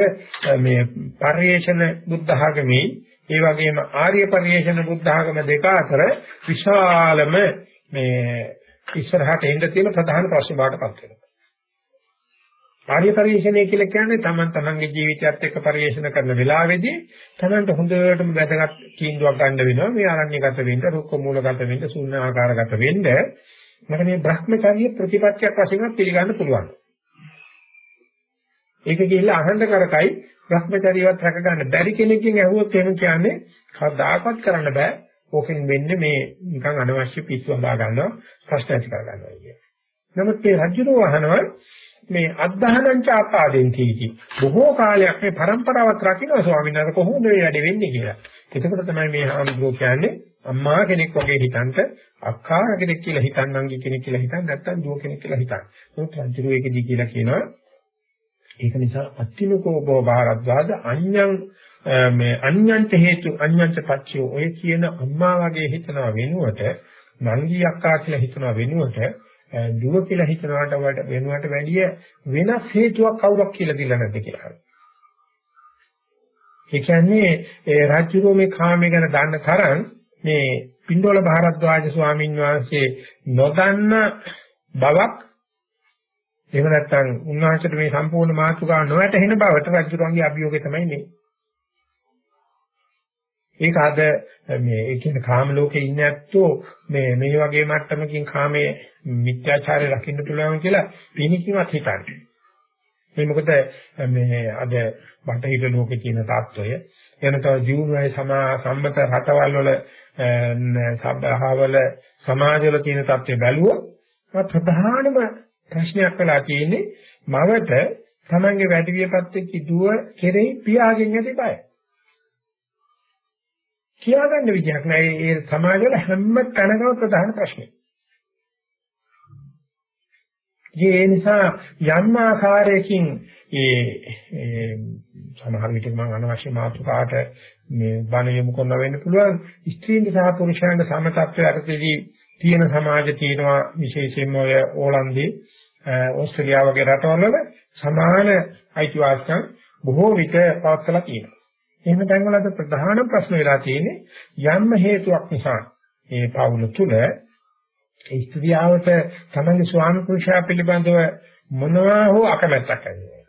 මේ පරිේශන බුද්ධ ආගමේ ඒ වගේම ආර්ය පරිේශන බුද්ධ ආගම දෙක අතර විශාලම මේ ඉස්සරහට එන්න තියෙන ප්‍රධාන ප්‍රශ්න බාටපත් වෙනවා. ආර්ය පරිශ්‍රණය කියලා කියන්නේ තමන් තමන්ගේ ජීවිතයත් එක්ක පරිශ්‍රණ කරන වෙලාවේදී තමන්ට හොඳටම වැදගත් තීන්දුවක් ගන්න වෙනවා. මේ ආරණ්‍යගත වෙන්න, රුක්ක මූලගත වෙන්න, ශුන්‍යාකාරගත වෙන්න මට මේ Brahmacharya ප්‍රතිපත්තියක් වශයෙන් පිළිගන්න පුළුවන්. ඒක ගිහිල්ලා අහන්න කරකයි Brahmacharyaවත් රැක ගන්න බැරි කෙනෙක්ගෙන් ඇහුවොත් එහෙම කියන්නේ කවදාකවත් කරන්න බෑ. ඕකෙන් වෙන්නේ මේ නිකන් අනවශ්‍ය පිස්සු හදා ගන්නවා ප්‍රශ්න ඇති කර ගන්නවා කියන්නේ. නමුත් මේ රජුරෝ අහනවා මේ අද්ධානං චාපාදෙන් කීටි බොහෝ කාලයක් මේ પરම්පරාවත් රකින්න ස්වාමීන් වහන්සේ කොහොමද මේ වැඩ වෙන්නේ කියලා. එතකොට තමයි මේ හාමුදුරුවෝ කියන්නේ අම්මා කෙනෙක් වගේ හිතන්ට අක්කා කෙනෙක් කියලා හිතන්න අංගි කෙනෙක් කියලා හිතන්න නැත්නම් දුව කෙනෙක් කියලා හිතන්න. ඒත් රජුරු ඒකදී කියලා කියනවා ඒක නිසා අත්තිනකෝ බෝ බාරද්වාද අඤ්ඤං මේ අඤ්ඤන්ත හේතු අඤ්ඤන්ත පච්චය ඔය කියන අම්මා වගේ හිතනවා වෙනුවට නංගි අක්කා කියලා හිතනවා වෙනුවට දුව කියලා හිතනවාට වෙනුවට වැඩිය වෙනස් හේතුවක් කවුරක් කියලා දෙලා නැද්ද කියලා. ඒ කියන්නේ ඒ රාජ්‍යරෝ මේ කාමයේ ගැන දන්න තරම් මේ පින්ඩෝල භාරද්වාජ ස්වාමීන් වහන්සේ නොදන්න බවක් එහෙම නැත්නම් උන්වහන්සේට මේ සම්පූර්ණ මාතෘකාව නොවැටහෙන බවට රාජ්‍යරෝන්ගේ අභියෝගය තමයි මේ. ඒක අද මේ ඒ කියන්නේ කාම ලෝකේ ඉන්න ඇත්තෝ මේ මේ වගේ මට්ටමකින් කාමයේ මිත්‍යාචාරය රකින්න පුළුවන් කියලා පිනිකින්වත් හිතන්නේ. මේ මොකද මේ අද බටහිර ලෝකේ තියෙන තත්ත්වය එනතව ජීවුනයි සමා සම්මත රටවල් වල සබ්බහවල සමාජවල තියෙන තත්ත්වය බැලුවොත් ප්‍රධානම ප්‍රශ්නයක් වෙලා තියෙන්නේ මවට තමන්ගේ වැඩි වියපත් එක්ක දුව කෙරෙහි පියාගෙන් ඇති බයයි. කියාගන්න විදියක් නෑ ඒ සමාජවල හැම තැනකම ප්‍රධාන ප්‍රශ්නේ. ඒ නිසා යම් ආකාරයකින් ඒ සමහර විට මම අනවශ්‍ය මාතෘකාට මේ බණ යොමු කරන වෙන්න පුළුවන් ස්ත්‍රීන්ට සහ පුරුෂයන්ට සම තත්ත්වයකදී තියෙන සමාජ තියෙනවා විශේෂයෙන්ම ඔය ඕලන්දේ ඕස්ට්‍රේලියාව වගේ රටවල සමාන අයිතිවාසිකම් බොහෝ විට පවත්ලා තියෙනවා. එහෙම තැන්වල අද ප්‍රධාන ප්‍රශ්න වෙලා තියෙන්නේ යම් හේතුවක් නිසා මේ පවුල තුල ඒ ස්ත්‍රියවට තමන්ගේ ස්වාමි පුරුෂයා පිළිබඳව මොනවා හෝ අකමැත්තක් ඇතිවෙනවා.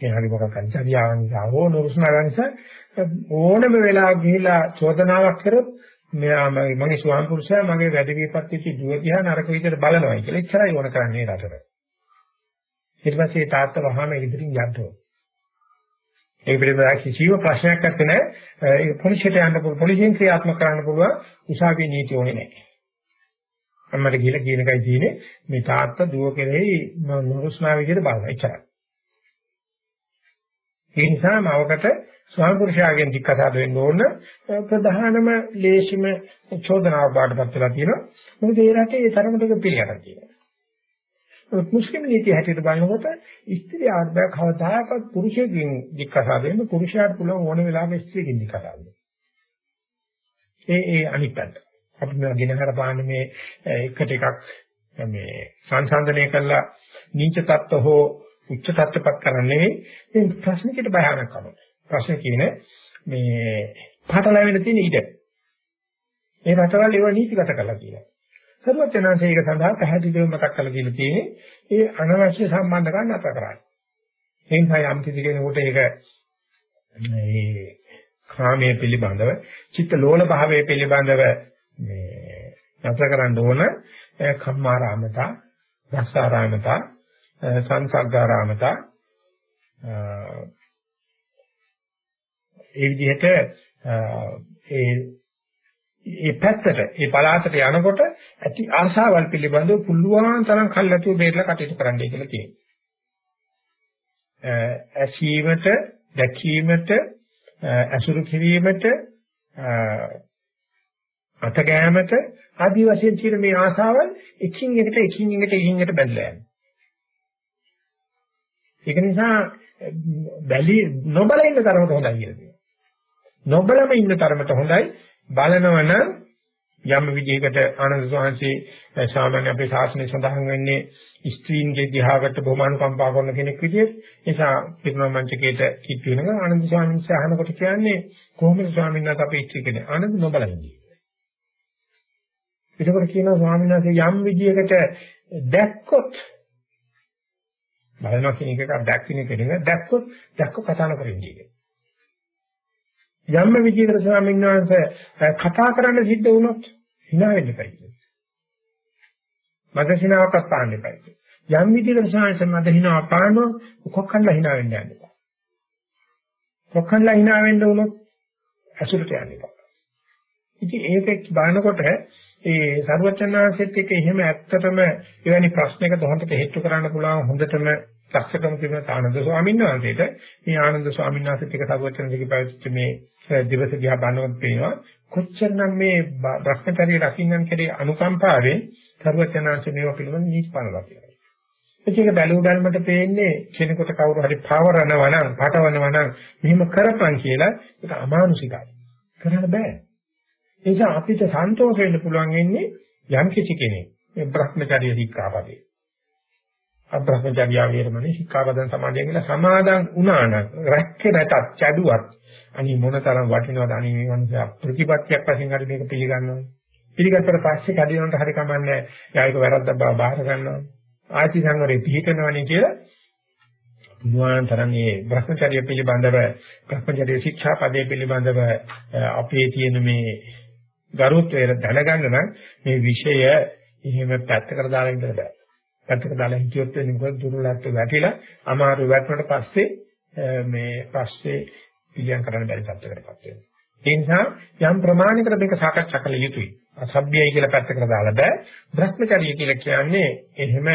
ඒ හරි මොකක් හරි චර්යාවන් නිසා හෝ නුරුස්නාවන් නිසා ඕනම වෙලාවක ගිහිලා චෝදනාවක් කරොත් මෙයා මගේ ස්වාමි පුරුෂයා මගේ වැඩ විපත්තිච්ච දුව දිහා නරක විදිහට බලනවා කියලා ඉච්චරයි ඕන කරන්නේ රටට. ඊට පස්සේ තාත්තා වහාම ඉදිරින් යද්දෝ. ඒක පිළිබඳව කිසිම ප්‍රශ්නයක් නැත්තේ ඒ පොලිසියට යන්න පුළුවන් පොලිසියෙන් ක්‍රියාත්මක කරන්න පුළුවන් උසාවියේ නීති ඕනේ නැහැ. අම්මට කියලා කියන එකයි තියෙන්නේ මේ තාත්තා දුව කෙරෙහි නුරුස්නා විදිහට බලන එච්චරයි. ඒ නිසා මවකට ස්වාම පුරුෂයාගෙන් දික්කසාද වෙන්න ඕන ප්‍රධානම ලේසිම චෝදනාව බාටපත් වෙලා තියෙනවා. මොකද ඒ රටේ ඒ තරමට පිළිගන්න තියෙනවා. මුස්ලිම් නීතිය හැටියට බලනකොට ස්ත්‍රී ආර්ධය කවදාකවත් පුරුෂයෙක්ගෙන් දික්කසාද වෙන්න පුරුෂයාට පුළුවන් ඕන වෙලාවෙ ස්ත්‍රියකින් දික්කසාද වෙන්න. ඒ ඒ අනිත් පැත්ත. අපි මේ ගෙනහර පාන්නේ මේ එකට එකක් මේ සංසන්දනය කළා නීච තත්ත්ව හෝ උච්ච තත්ත්වපත් කරන්නේ මේ ප්‍රශ්නිකට භයානකම. ප්‍රශ්න කියන්නේ මේ පාටලැවෙන තියෙන ඉඩ. මේ රටවල් ඒවා නීතිගත කරලා කියනවා. සර්වඥාන්සේ ඒක සඳහා පැහැදිලිව මතක් කරලා දීලා තියෙන්නේ ඒ අනවශ්‍ය සම්බන්ධකම් නැතර කරන්නේ. ඒ නිසා යම් කිසි කෙනෙකුට ඒක මේ කාමයේ පිළිබඳව චිත්ත ලෝල භාවයේ පිළිබඳව මේ නැතර කරන්න ඕන කම්මාරාමතා, රසාරාමතා, සංසග්ගාරාමතා ඒ විදිහට ඒ ඒ පැත්තට ඒ පළාතට යනකොට ඇති ආශාවල් පිළිබඳව පුළුවන් තරම් කල්ැතුව බේරලා කටයුතු කරන්නයි කියලා කියනවා. ඇසීමට, දැකීමට, අසුරු කිරීමට, අත ගෑමට ආදි වශයෙන් තියෙන මේ ආශාවල් එකින් එකට එකින් එකට එකින් එකට බැඳලා යනවා. ඒක නිසා බැලි නොබල ඉන්න තරමට හොඳයි කියලා කියනවා. නොබලම ඉන්න තරමට හොඳයි බලනවනම් යම් විදිහකට ආනන්ද සෝහන්සේ සාමාන්‍ය අපේ ශාසනය සඳහන් වෙන්නේ ස්ත්‍රීන්ගේ දිහාකට බොහොම අනුකම්පා කරන කෙනෙක් විදිහට. නිසා පිරුණා මංචකේට කිත් වෙනවා ආනන්ද ස්වාමීන් වහන්සේ අහනකොට කියන්නේ කොහොමද ස්වාමීන් වහන්සේ අපේ ස්ත්‍රී කෙනෙක් ආනන්ද නොබලින්නේ. ඒකවල කියනවා ස්වාමීන් වහන්සේ යම් විදිහකට දැක්කොත් බලනවා කියන එකක් දැක්කින එක නෙවෙයි දැක්කොත් දැක්ක කතා නොකරින්නේ කියලා. යම්ම විදිහකට ස්වාමීන් වහන්සේ කතා කරන්න සිද්ධ වුණොත් hina වෙන්න එපයි. මද hinaවක් පාන්න එපයි. යම් විදිහකට ස්වාමීන් මද hinaව පානොත් කොක්කන්ලා hina වෙන්න යන්න එපා. කොක්කන්ලා hina වෙන්න වුණොත් අසුරට යන්න එපා. ඉතින් ඒක බලනකොට ඒ සරුවචනාංශෙත් එක එහෙම ඇත්තටම එවැනි ප්‍රශ්නයකට හොඳට හේතු කරන්න පුළුවන් හොඳටම දක්ෂකම තිබෙන ආනන්ද ස්වාමීන් වහන්සේට මේ ආනන්ද ස්වාමීන් වහන්සේත් එක සරුවචන දෙක පැවතිච්ච මේ දිවස දිහා බලනකොට පේනවා කොච්චරනම් මේ භ්‍රමචර්ය රකින්නන් කෙරේ අනුකම්පාවෙන් සරුවචනාංශ මේවා පිළිබඳ නීති පනලා කියලා. ඒක බැලුව බැලමට පේන්නේ කෙනෙකුට කවුරු හරි පවරනවා නම් පටවනවා නම් මෙහෙම කරපන් කියලා ඒක අමානුෂිකයි. කරන්න බෑ. ඒ නිසා අපිට සන්තෝෂ වෙන්න පුළුවන් වෙන්නේ යම් කිසි කෙනෙක්. මේ භ්‍රමචර්ය ශික්ෂාපදේ. අබ්‍රහ්මචර්ය වේරමණී ශික්ෂාපදං සමාදන් කියලා සමාදන් වුණා නම් රැක්කේ නැතත් චඩුවක් අනි මොනතරම් වටිනවද අනි මේ මනුස්සයා ප්‍රතිපත්තියක් වශයෙන් හරි මේක පිළිගන්නවද පිළිගත්තට පස්සේ කඩිනොන්ට හරි කමන්නේ යායක වැරද්දක් බව බාර ගන්නවා. ආචි සංවරේ පිළිතනවනේ කියලා පුදුමාන තරම් මේ භ්‍රමචර්ය පිළිබඳව භ්‍රමචර්ය ශික්ෂා පදේ පිළිබඳව අපේ තියෙන මේ ගරුත්වය දැනගන්න නම් මේ විෂය එහෙම පැත්තකට දාලා ඉඳලා බෑ. පැත්තකට දාලා හිටියොත් වෙන්නේ මොකද දුර්ලභත්ව වැටිලා අමාරු වැටුණට පස්සේ මේ පස්සේ පිළියම් කරන්න බැරි තත්ත්වයකටපත් වෙනවා. ඒ නිසා යම් ප්‍රමාණයකට මේක සාකච්ඡා කළ යුතුයි. අසභ්‍යයි කියලා පැත්තකට දාලා බෑ. භ්‍රමචර්ය කියලා කියන්නේ එහෙම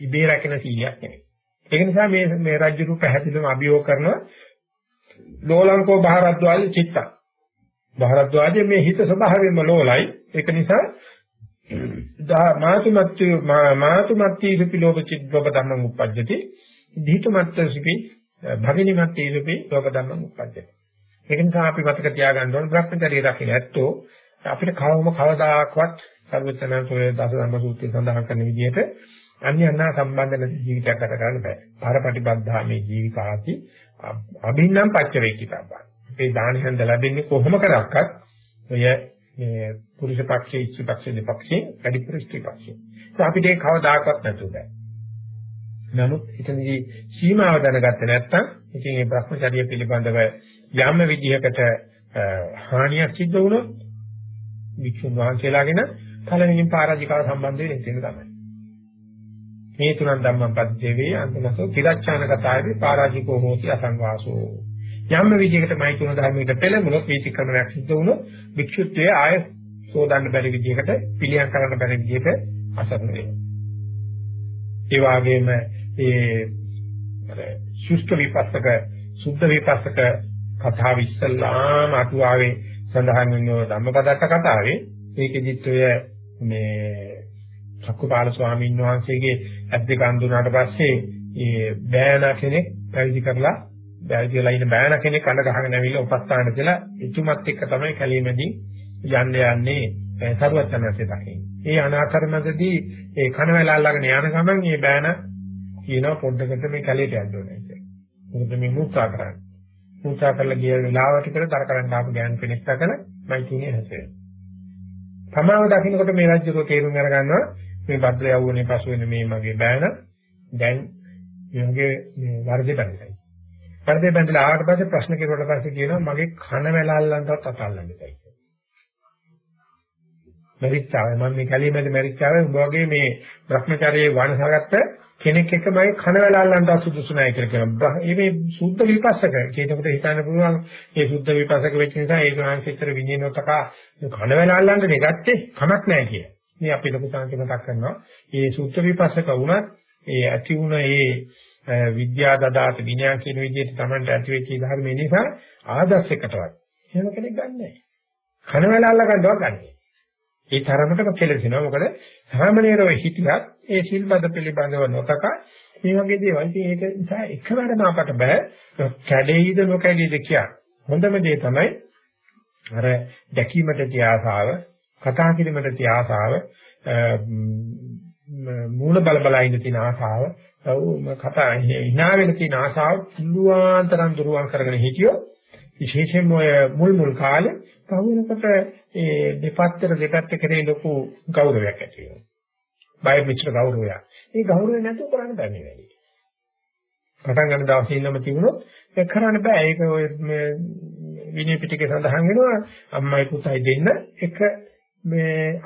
ඉබේ රැකෙන සීලයක් නෙවෙයි. ඒක නිසා මේ මේ රාජ්‍ය රූප පැහැදිලිවම අභියෝග කරනවා ලෝලංකෝ බහරද්වාජ චිත්තං භාරද්වාජයේ මේ හිත ස්වභාවයෙන්ම ලෝලයි. ඒක නිසා මාතුමත්ති මාතුමත්ති සුපිලෝක චිත්තෝප ධම්මං උප්පජ්ජති. දීතුමත්ති භගිනිමත්ති සුපි ලෝක ධම්මං උප්පජ්ජති. ඒක නිසා අපි මතක තියාගන්න ඕන බ්‍රහ්මචර්යය දකින්න ඇත්තෝ අපිට කවම කවදාකවත් සර්වචනන්තෝයේ දස ධම්ම සූත්‍රය සඳහන් කරන විදිහට අන්‍යයන්ා සම්බන්ධ නැති ජීවිතයක් ගත කරන්න බෑ. පරපටිබද්ධා මේ ජීවිකාති අභින්නම් පච්චවේකිතබ්බා. අපේ දාන හන්ද ලැබෙන්නේ කොහොම කරක්වත් ඔය මේ පුරුෂ පක්ෂයේ ඉස්ත්‍රි පක්ෂයේ දෙපක්ෂයේ වැඩිපුර ඉස්ත්‍රි පක්ෂයේ. ඒක අපිට ඒක කවදාකවත් නැතුව බෑ. නමුත් එතනදී සීමාව දැනගත්තේ නැත්නම් ඉතින් මේ Brahmacharya පිළිබඳව යම් විදිහකට හානියක් සිද්ධ වුණොත් වික්ෂුන් වහන්සේලාගෙන පළවෙනිම පරාජිකාව සම්බන්ධ වෙන්නේ එතන තමයි. මේ තුනන් ධම්මං පද්දේවේ අන්තනසෝ තිරච්ඡාන කතාවේ පරාජිකෝ හෝති අසංවාසෝ යම් විදිහකට මෛත්‍රිණ ධර්මයකට පෙළඹුණොත් වීතික්‍රමයක් සිද්ධ වුණොත් භික්ෂුත්වයේ ආය සෝදන්න බැරි විදිහකට පිළියම් කරන්න බැරි විදිහට අසරණ වෙනවා. ඒ වගේම ඒ සුෂ්ඨ විපස්සක සුද්ධ විපස්සක කතාව ඉස්සල්ලාම අටුවාවේ සඳහන් වෙන ධම්මපදත්ත කතාවේ ඒකෙදිත් ඔය මේ චක්කුපාල ස්වාමීන් වහන්සේගේ ඇස් දෙක අඳුනාට පස්සේ ඒ බෑන කෙනෙක් පැවිදි කරලා පැවිදිලා ඉන්න බෑන කෙනෙක් අඬ ගහගෙන ඇවිල්ලා උපස්ථාන කියලා එතුමත් එක්ක තමයි කැලීමේදී යන්න යන්නේ සරුවචනන්සේ දකින්නේ. ඒ අනාකරණකදී ඒ කනවැල අල්ලගෙන යන ගමන් මේ බෑන කියනවා පොඩ්ඩකට මේ කැලේට යන්න ඕනේ කියලා. මොකද මේ මුත්‍රා කරන්නේ. මුත්‍රා කරලා ගිය වෙලාවට කියලා තර කරන්න ආපු ගෑන් කෙනෙක් තකන මයිතිනේ හැසෙනවා. තමාව දකින්නකොට මේ රාජ්‍යකෝ තේරුම් අරගන්නවා මේ භද්‍ර යවුනේ පසු වෙන මේ මගේ බෑන දැන් මගේ මේ වර්ධේ බැඳලා. වර්ධේ බැඳලා ආවට පස්සේ ප්‍රශ්න කෙරුවට පස්සේ කියනවා මගේ කන වැල අල්ලන්නවත් අතල්ලන්න දෙයි. මරිච්චාවේ මම මේ කැලේ මැද මරිච්චාවේ උඹ වගේ මේ භ්‍රමචාරයේ වණසගත්ත කෙනෙක් එක්ක මගේ කන වැල අල්ලන්නට සුදුසු නැහැ කියලා කියනවා. මේ සුද්ධ විපස්සක කියනකොට හිතන්න පුළුවන් මේ සුද්ධ විපස්සක වෙච්ච නිසා ඒ ගාන්සිතර විඤ්ඤාණයතක කන වැල අල්ලන්න දෙගත්තේ කමක් නැහැ කිය. මේ අපි ලොකු සංකේත මතක් කරනවා. මේ සුද්ධ විපස්සක වුණත් ඒ ඇති වුණ ඒ විද්‍යා දදාත විනය කියන විදිහට Tamanට ඇති වෙච්ච ධර්ම නිසා ආදර්ශයකටවත් එහෙම කෙනෙක් ගන්නෑ. කන වැල අල්ල ගන්නවත් ගන්නෑ. ඒ තරමටම කෙලෙසිනවා. මොකද සාමාන්‍යරව හිටියත් ඒ සිල්පද පිළිබඳව නොතක මේ වගේ දේවල් ඉතින් ඒක නිසා එකවරම අපට බෑ කැඩෙයිද නොකැඩෙයිද කිය. හොඳම දේ තමයි අර දැකීමට තිය ආසාව, කතා කිරීමට තිය ආසාව, මූල බල බල ඉන්න තියෙන ආසාව, කතා hina වෙන තියෙන ආසාව පුළුවන් තරම් දුරුවන් කරගෙන හිටියොත් විශේෂයෙන්ම ඔය මුල් මුල් කාලේ පහුවෙනකොට ඒ දෙපැත්තට දෙපැත්ත කරේ ලොකු ගෞරවයක් ඇති වෙනවා. බය මිත්‍ර ගෞරවයක්. ඒ ගෞරවය නැතුව කරන්න බෑ මේ වැඩේ. පටන් ගන්න දවසේ ඉන්නම තිබුණොත් ඒක කරන්න බෑ. ඒක ඔය විනය පිටකේ සඳහන් වෙනවා අම්මයි පුතයි දෙන්න එක මේ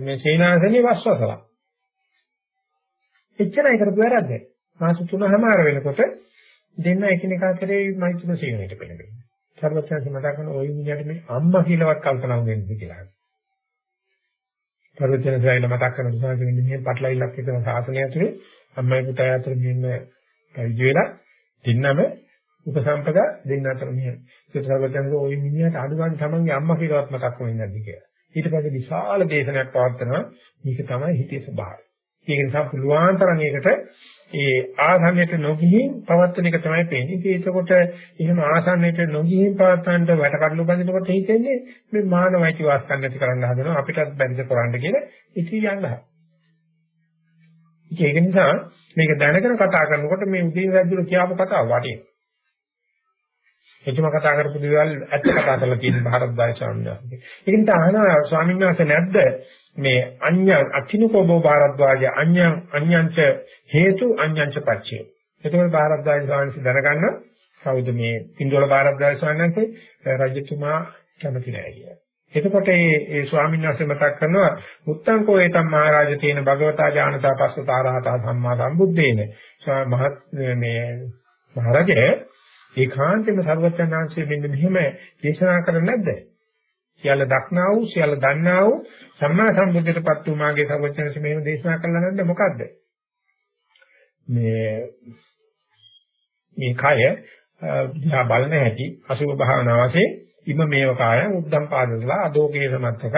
මේ සේනාසනේ වස්වසලා. එච්චරයි කරපු වැරද්ද. මාස තුනමාර වෙනකොට දෙන්න එකිනෙකා කරේ මෛත්‍රී සීලයට පෙළඹෙනවා. සර්වඥයන් මතක් කරන ওই විදිහට මේ අම්මා කියලාවත් කල්පනා වෙන්නේ කියලා. සර්වඥයන් සයිල මතක් කරන නිසා කියන්නේ මේ පටලවිල්ලක් විතර සාසනය ඇතුලේ අම්මයි පුතයි අතර මෙන්න පරිදි වෙලා දෙන්නම උපසම්පදා දෙන්න අතර මෙහෙ. ඒක සර්වඥයන් ওই මිනිහට අඩුවන් තමන්ගේ අම්මා කියලාවත් මතක් වෙන්නේ නැද්ද කියලා. ඊට පස්සේ විශාල දේශනයක් පවත්වනවා. මේක තමයි හිතේ ස්වභාවය. ඒක නිසා පුළුවන් තරම් ඒකට ඒ ආසන්නයට නොගිහින් පවත්වන එක තමයි පේන්නේ. ඉතින් ඒකකොට එහෙම ආසන්නයට නොගිහින් පවත්වන්නට වැට කඩලු බඳිනකොට හිතෙන්නේ මේ මානවයිති වාස්තන් නැති කරන්න හදනවා අපිටත් බැරිද කරන්න කියලා ඉතින් යනවා. ඒක නිසා මේක දැනගෙන කතා කරනකොට මේ උදේ වැද්දුර කියාපු කතාව වටිනවා. එතුම කතා කරපු දේවල් ඇත්ත කතා කරලා තියෙන භාරද්වාජ ස්වාමීන් වහන්සේ. ඒකින් තහන ස්වාමීන් වහන්සේ නැද්ද මේ අඤ්ඤ අකිනුකෝබෝ භාරද්වාජ අඤ්ඤ අඤ්ඤංච හේතු අඤ්ඤංච පච්චේ. එතකොට භාරද්වාජ ස්වාමීන් වහන්සේ දැනගන්න කවුද මේ පින්දොල භාරද්වාජ ස්වාමීන් වහන්සේ රජතුමා කැමති නැහැ කියලා. එතකොට මේ ඒ ස්වාමීන් වහන්සේ මතක් කරනවා උත්තං කෝ ඒතම් මහරජා තේන භගවතා ඥානතා පස්සතාරහතා සම්මා සම්බුද්දේන මහත් මේ මහරජා ඒකාන්තයෙන්ම සර්වඥාන්සේ මෙන්න මෙහෙම දේශනා කරන්නේ නැද්ද? සියල්ල දක්නා වූ සියල්ල දන්නා වූ සම්මා සම්බුද්ධත්වපත් වූ මාගේ සර්වඥාන්සේ මෙහෙම දේශනා කළා නැද්ද මොකද්ද? මේ මේ කය දිහා බලන හැටි අසුභ භාවනාවේ ඉම මේව කාය උද්දම් පාදලා අදෝකේ සමත්තක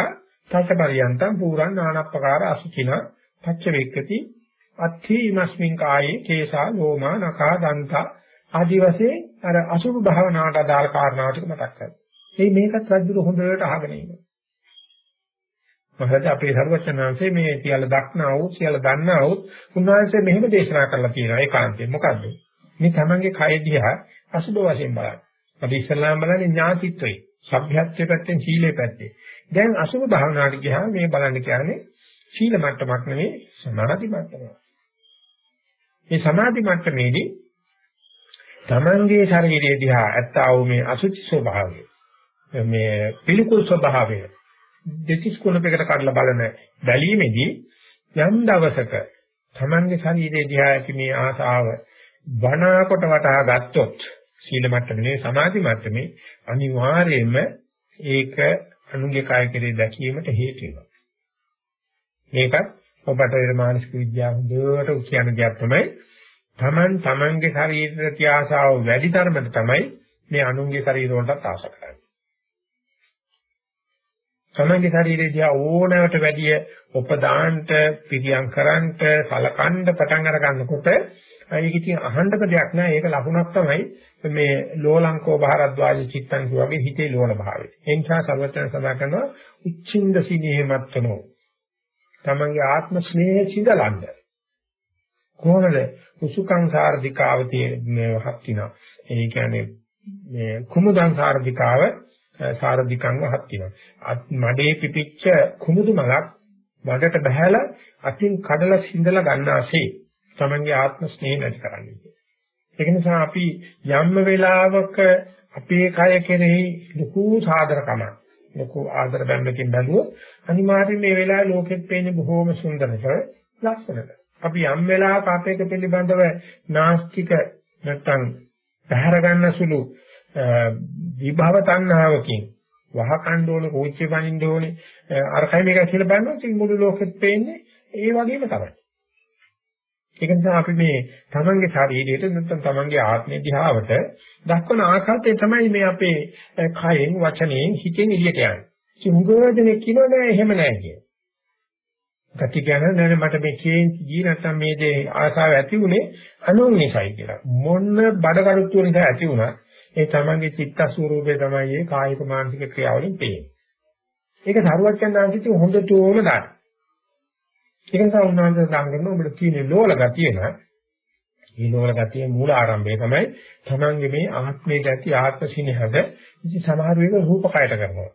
තච්චපරියන්තම් පුරං නානප්පකාර අසුචින පච්ච වේක්කති අත්ථි ඉමස්මින් කායේ කේසා ලෝමා නඛා දන්තා ආදි වශයෙන් අර අසුභ භාවනාවට අදාළ කාරණා ටික මතක් කරගන්න. මේ මේකත් රජුර හොඳට අහගෙන ඉන්නවා. මොකද අපේ සර්වචනාංශයේ මේ සියල්ල දක්නා වූ සියල්ල දන්නා වූ උන්වහන්සේ මෙහෙම දේශනා කරලා තියෙනවා ඒකාන්තයෙන්. මොකද්ද? මේ තමන්ගේ කය දිහා අසුභ වශයෙන් බලන්න. අපි ඉස්සල්ලාම බලන්නේ ඥාතිත්වයේ, සભ્યත්වයේ පැත්තෙන් සීලේ පැත්තේ. දැන් අසුභ භාවනාවට ගියාම මේ බලන්න කියන්නේ සීල මට්ටමක් නෙවෙයි සමාධි මට්ටමක්. මේ සමාධි මට්ටමේදී තමන්ගේ ශරීරය දිහා ඇත්තා වූ මේ අසුචි ස්වභාවය මේ පිළිකුල් ස්වභාවය දෙතිස් කුණපයකට කඩලා බලන බැලීමේදී යම් දවසක තමන්ගේ ශරීරය දිහා ඇති මේ ආසාව වනාකොට වටහා ගත්තොත් සීල මට්ටමේ සමාධි මට්ටමේ අනිවාර්යයෙන්ම ඒක අනුන්ගේ කාය කෙරේ දැකීමට හේතු වෙනවා. මේකත් ඔබට ඒ මානසික විද්‍යාව හොඳට කියන දෙයක් තමයි Taman Tamanගේ ශරීරයට තියාසාව වැඩි තරමට තමයි මේ අනුන්ගේ ශරීර වලටත් ආශ කරන්නේ. තමන්ගේ ශරීරය දිහා ඕනෑමට වැඩිය උපදාන්ට පිළියම් කරන්ට සලකන්න පටන් අර ගන්නකොට ඒක ඉතින් අහන්නක දෙයක් නෑ ඒක ලකුණක් තමයි මේ ලෝලංකෝ බහරද්වාජ චිත්තං වගේ හිතේ ලෝල භාවය. ඒ නිසා සර්වඥ සදා කරනවා උච්චින්ද සිනේමත්තනෝ. තමන්ගේ ආත්ම ස්නේහය සිඳලන්න. කොහොමද උසුකං සාර්ධිකාවතිය මේ හත්ිනා. ඒ කියන්නේ මේ කුමුදං සාර්ධිකාව සාරධිකංව හත් වෙනවා. මඩේ පිපිච්ච කුමුදු මලක් වඩට බහැලා අතින් කඩලා සිඳලා ගන්නාසේ තමන්ගේ ආත්ම ස්නේහ නැති කරන්නේ. ඒක නිසා අපි යම්ම වෙලාවක අපේ කය කෙරෙහි ලොකු සාදරකමක් ලොකු ආදර බැම්මකින් බැලුවොත් අනිවාර්යයෙන් මේ වෙලාවේ ලෝකෙත් පේන්නේ බොහෝම සුන්දරව ලස්සනට. අපි යම් වෙලාවක අපේක පිළිබඳව නාස්තික නැත්තම් පැහැර ගන්න සුළු විභව තණ්හාවකින් වහකණ්ඩ ඕනේ, කෝච්චි බඳින්න ඕනේ, අරකයි මේකයි කියලා බලනොත් මුළු ලෝකෙත් පේන්නේ ඒ වගේම තමයි. ඒක නිසා අපි මේ තමන්ගේ ශරීරයට නැත්නම් තමන්ගේ ආත්මය දිහාවට දක්වන ආකාරය තමයි මේ අපේ කයෙන්, වචනයෙන්, හිතෙන් එළියට යන්නේ. කිමුගෝදෙනේ කියනවා නෑ එහෙම නෑ කිය. ගති ගැන නෑ මට මේ කේන්ති ගියේ නැත්නම් මේ දේ ආසාව ඇති උනේ අනුන් නිසායි කියලා. මොන්න බඩගඩුත්ව නිසා ඇති වුණා ඒ තමන්ගේ චිත්ත ස්වરૂපය තමයි ඒ කායික මානසික ක්‍රියාවලින් පේන්නේ. ඒක සරුවච්චන් ආන්සිත හොඳටම දාන. ඒක නිසා උන්වහන්සේ සංගරන ඔබට තියෙන ලෝල ගතිය න ะ මේ ලෝල ගතියේ මූල ආරම්භය තමයි තමන්ගේ මේ ආත්මයේ ඇති ආත්ම සිනහද ඉති සමහර වෙලක රූපකයට කරනවා.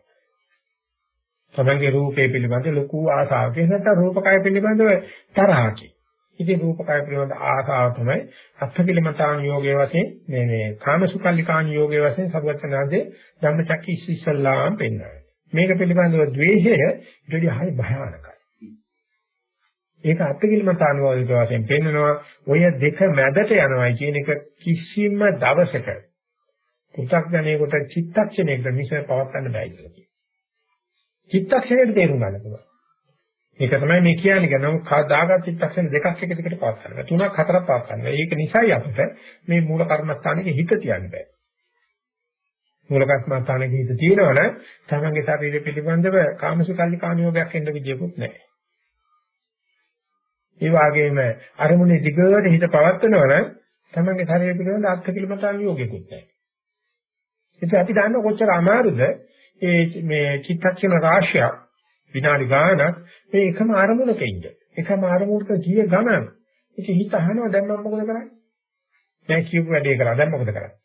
තමන්ගේ රූපේ පිළිබඳ ලොකු ආසාවක් නැත්නම් රූපකය පිළිබඳව තරහකි. ඉතින් රූප කය පිළිබඳ ආසාව තමයි අත්ථකිලමතාන් යෝගයේ වශයෙන් මේ මේ කාමසුකල්ලිකාන් යෝගයේ වශයෙන් සර්වඥාන්සේ ධම්මචක්කී ඉස්සල්ලාම් පෙන්වනවා. මේක පිළිබඳව ද්වේෂය ඊටදී හරි භයානකයි. ඒක අත්ථකිලමතාන් යෝගයේ වශයෙන් පෙන්වනවා ඔය දෙක මැදට යනවා කියන එක කිසිම දවසක පු탁ජනේකට චිත්තක්ෂණයකට මිස පවත්වන්න බෑ කියලා. චිත්තක්ෂණයට තේරුම් ගන්න පුළුවන්. ඒක තමයි මේ කියන්නේ ගනම් කදාගත් චිත්තක්ෂණ දෙකක් එක දිගට පවත් ගන්නවා. තුනක් හතරක් පවත් ගන්නවා. ඒක නිසායි අපිට මේ මූල කර්මස්ථානයේ හිත තියන්න බෑ. මූල කර්මස්ථානයේ හිත තියෙනවනම් තමන්ගේ ශරීරය පිළිබඳව කාමසුකල්ලි කාණියෝගයක් එන්න විදියකුත් නැහැ. ඒ වගේම අරමුණේ දිගට හිත පවත්වනවනම් තමන්ගේ ශරීරය පිළිබඳ අත්කලිමතාන් යෝගයකුත් නැහැ. ඉතින් අපි දන්න කොච්චර අමාරුද ඒ මේ චිත්තක්ෂණ රාශියක් විනාඩි ගාණක් මේ එකම අරමුණක ඉන්න. එකම අරමුණක ගිය ගමන. ඒක හිත අහනවා දැන් මම මොකද කරන්නේ? දැන් කියපු වැඩේ කරා දැන් මොකද කරන්නේ?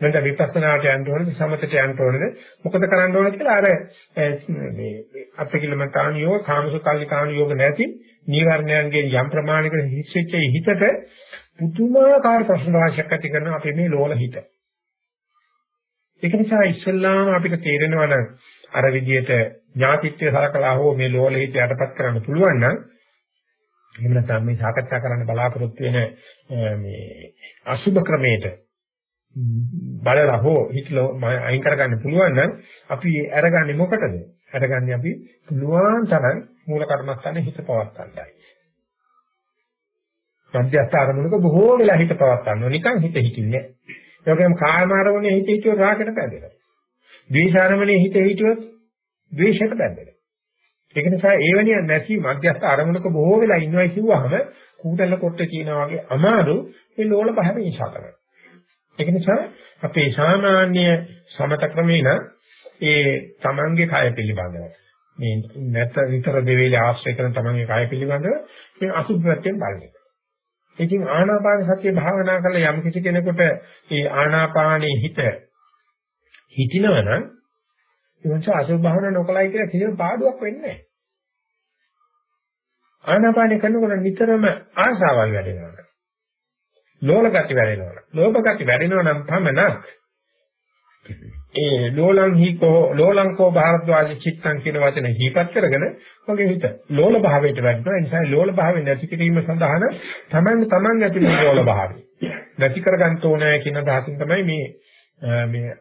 නැත්නම් විපස්සනාට යන්න ඕනද සමතට යන්න ඕනද මොකද කරන්න ඕනද කියලා අර මේ අපිකිලමතාන යෝග කාමසුකල්ලිකාන යෝග නැති නීවරණයන්ගේ යම් ප්‍රමාණයකට හිස්සෙච්ච හිතට පුදුමාකාර ප්‍රශ්න වාසියක් ඇති කරන අපේ මේ ලෝල හිත. ඒක නිසා ඉස්සල්ලාම අපිට තේරෙනවා නම් අර විදිහට ඥාතිත්වයේ සලකලා හෝ මේ ලෝලෙහිත යටපත් කරන්න පුළුවන් නම් එහෙම නැත්නම් මේ සාකච්ඡා කරන්න බලාපොරොත්තු වෙන මේ අසුබ ක්‍රමයට බලලා හෝ හිතලා අයින් කරගන්න පුළුවන් නම් අපි අරගන්නේ මොකටද? අරගන්නේ අපි පුළුවන් තරම් මූල කර්මස්ථානේ හිත පවත් ගන්නයි. සම්ප්‍රත්‍ය අරමුණක බොහෝ වෙලා හිත පවත් ගන්නවා. නිකන් හිත හිතින්නේ. ඒ වගේම කාම අරමුණේ හිත හිතුව රාගයට පැදෙනවා. ද්වේෂාරමණේ හිත හිතුවොත් ද්වේෂයට බැඳෙනවා. ඒක නිසා ඒවැනි නැති මධ්‍යස්ථ අරමුණක බොහෝ වෙලා ඉන්නවා කිව්වහම කූඩල කොට කියනා වගේ අමාරු මේ ලෝල බහැර නිසා තමයි. ඒක නිසා අපේ සාමාන්‍ය සමත ක්‍රමේන ඒ තමන්ගේ කය පිළිබඳව මේ නැත විතර දෙවේලේ ආශ්‍රය කරන තමන්ගේ කය පිළිබඳව මේ අසුභත්වයෙන් බලන්නේ. ඉතින් ආනාපාන සතිය භාවනා කරලා යම් කිසි කෙනෙකුට ඒ ආනාපානයේ හිත හිතිනවනම් එවන්ස අසුභ භාවනා නොකලයි කියලා කිසිම පාඩුවක් වෙන්නේ නැහැ. ආනාපාන කරනකොට නිතරම ආශාවල් වැඩෙනවා. ලෝල ගති වැඩෙනවා. ලෝභ ගති වැඩෙනවා නම් පමණක් ඒ ලෝලං හිකෝ ලෝලංකෝ භාරද්වාජ චිත්තං කියන වචනේ හිපත් කරගෙන මගේ හිත ලෝල භාවයට වැටෙනවා. ඒ නිසා ලෝල භාවය නැති කිරීම සඳහා තමන් තමන් ඇතුළේ ලෝල භාවය නැති කරගන්න ඕනේ කියන දහසින් තමයි මේ මේ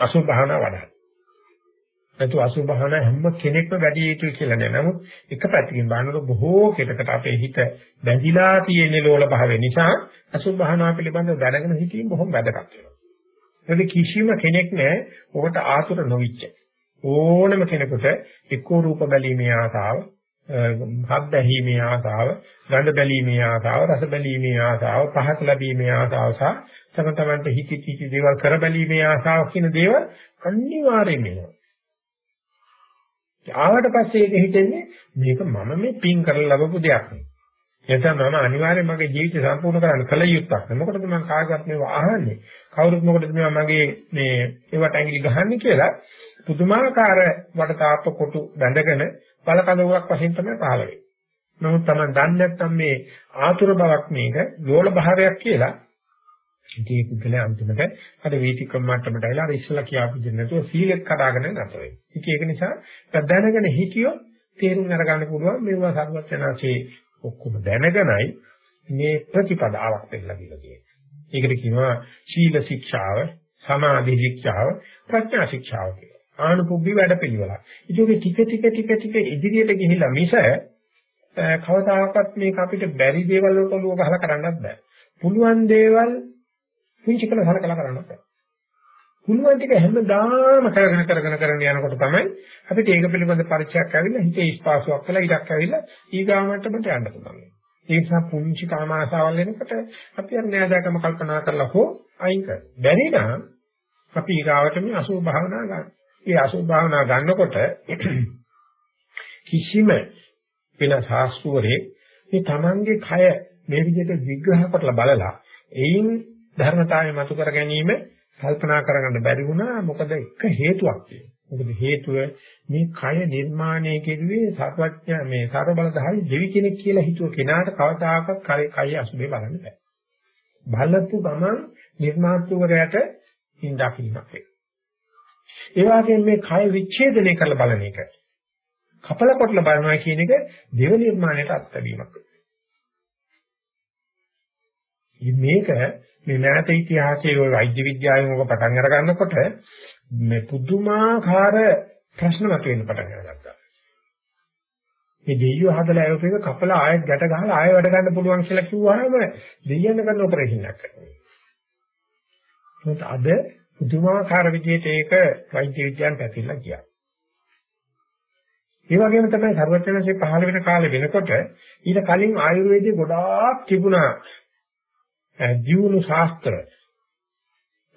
අසුභ භාවනා වඩන්නේ. නැතු අසුභ භාවනා හැම කෙනෙක්ම වැඩි යුතුයි කියලා නෑ. නමුත් එක පැත්තකින් බලනකොට බොහෝ කෙටකට අපේ හිත බැඳිලා තියෙන ලෝල භාවය නිසා අසුභ භාවනා පිළිබඳව දැනගෙන හිතීම බොහොම වැදගත් වෙනවා. ඒකේ කිසිම කෙනෙක් නෑ ඔකට ආතුර නොවිච්ච. ඕනම කෙනෙකුට එක්කෝ රූප බැලීමේ ආසාව, ශබ්ද ඇහිීමේ ආසාව, ගන්ධ බැලීමේ ආසාව, රස බැලීමේ ආසාව, පහස ලැබීමේ ආසාව සහ තම තමන්ට හිති කිසි දේවල් කර බැලීමේ ආසාව කියන දේවල් අනිවාර්යයෙන්ම එනවා. ආවට පස්සේ ඒක හිතෙන්නේ මේක මම මේ පින් කරලා ලැබපු දෙයක් නේ. එතන මම අනිවාර්යයෙන් මගේ ජීවිතය සම්පූර්ණ කරන්න කල යුත්තක්. මොකටද මම කාගවත් මේව අහන්නේ? කවුරුත් මොකටද මේ මගේ මේ ඒවට ඇඟිලි ගහන්නේ කියලා පුදුමාකාර වටතාප කොටු බැඳගෙන බලකඳවුවක් වශයෙන් තමයි පහළ වෙන්නේ. නමුත් Taman දන්නේ නැත්නම් මේ ආතුර බවක් මේක ලෝල භාවයක් කියලා ඉතින් ඒ පුද්ගලයා අන්තිමට අර වීතික්‍රම මට්ටමට ඇවිල්ලා අර ඉස්සලා කියාපු දෙන්න නැතුව සීලෙත් කඩාගෙන නැතර වෙයි. ඉතින් ඒක නිසා දැනගෙන හිතියොත් තේරුම් අරගන්න පුළුවන් මේවා සර්වඥාචේ ඔක්කොම දැනගෙනයි මේ ප්‍රතිපදාවක් දෙන්න කියලා කියන්නේ. ඒකට කියනවා ශීල ශික්ෂාව, සමාධි ශික්ෂාව, ප්‍රඥා ශික්ෂාව කියලා. ආනුපුබ්බි වැඩපිළිවෙල. ඉතින් ඒක ටික ටික ටික ටික ඉදිරියට ගිහිල්ලා මිස කවදාකවත් මේක අපිට බැරි දේවල් වලට ඔලුව ගහලා කරන්නත් බෑ. පුළුවන් දේවල් පුංචි කළ සලකලා කරන්න බෑ. පුළුවන් ටික හැමදාම කරගෙන කරගෙන කරගෙන යනකොට තමයි අපිට ඒක පිළිබඳ පරිචයක් ඇවිල්ලා හිතේ ස්පාසුවක් කළා ඉඩක් ඇවිල්ලා ඊගාමට්ටමට යන්න පුළුවන්. ඒ නිසා පුංචි කාම ආසාවල් එනකොට අපි අර නෑදෑකම කල්පනා කරලා හෝ අයින් කරනවා. බැරි නම් අපි ඊගාවට මේ අසුභ භාවනා ගන්න. මේ අසුභ භාවනා ගන්නකොට කිසිම වෙන ශාස්ත්‍රවරේ මේ Tamange කය මේ විදිහට විග්‍රහ කරලා බලලා එයින් ධර්මතාවය මතු කර ගැනීම කල්පනා කරගන්න බැරි වුණා මොකද එක හේතුවක් තියෙනවා. මොකද හේතුව මේ කය නිර්මාණය කෙරුවේ සර්වඥ මේ ਸਰබ බලධාරී දෙවි කෙනෙක් කියලා හිතුව කෙනාට කවදාකවත් කය අසුබේ බලන්න බෑ. බලපු ගමන් නිර්මාතෘවරයාට හින්දා කිරීමක් වෙයි. ඒ වගේම මේ කය විච්ඡේදනය කරලා බලන එක. කපල කොටලා බලනවා කියන එක දෙව නිර්මාණයට අත්දැකීමක්. මේක මේ නැත ඉතිහාසයේ ওই වෛද්‍ය විද්‍යාවෙන් ඔක පටන් අර ගන්නකොට මේ පුදුමාකාර ප්‍රශ්න මතුවෙන්න පටන් ගත්තා. මේ දෙයියෝ හදලා ආයෝප එක කපලා ආයෙත් ගැට ගහලා ආයෙ වැඩ ගන්න පුළුවන් කියලා කිව්වහම දෙයියන් කරන ඔපරේෂන් එකක් කරනවා. ඒත් අද පුදුමාකාර විදිහට ඒක වෛද්‍ය විද්‍යාවෙන් පැතිරලා ගියා. ඒ වගේම තමයි සර්වඥාන්සේ පහළ වෙන කාලේ වෙනකොට ඊට කලින් ආයුර්වේදයේ ගොඩාක් තිබුණා ජීවුණු ශාස්ත්‍ර.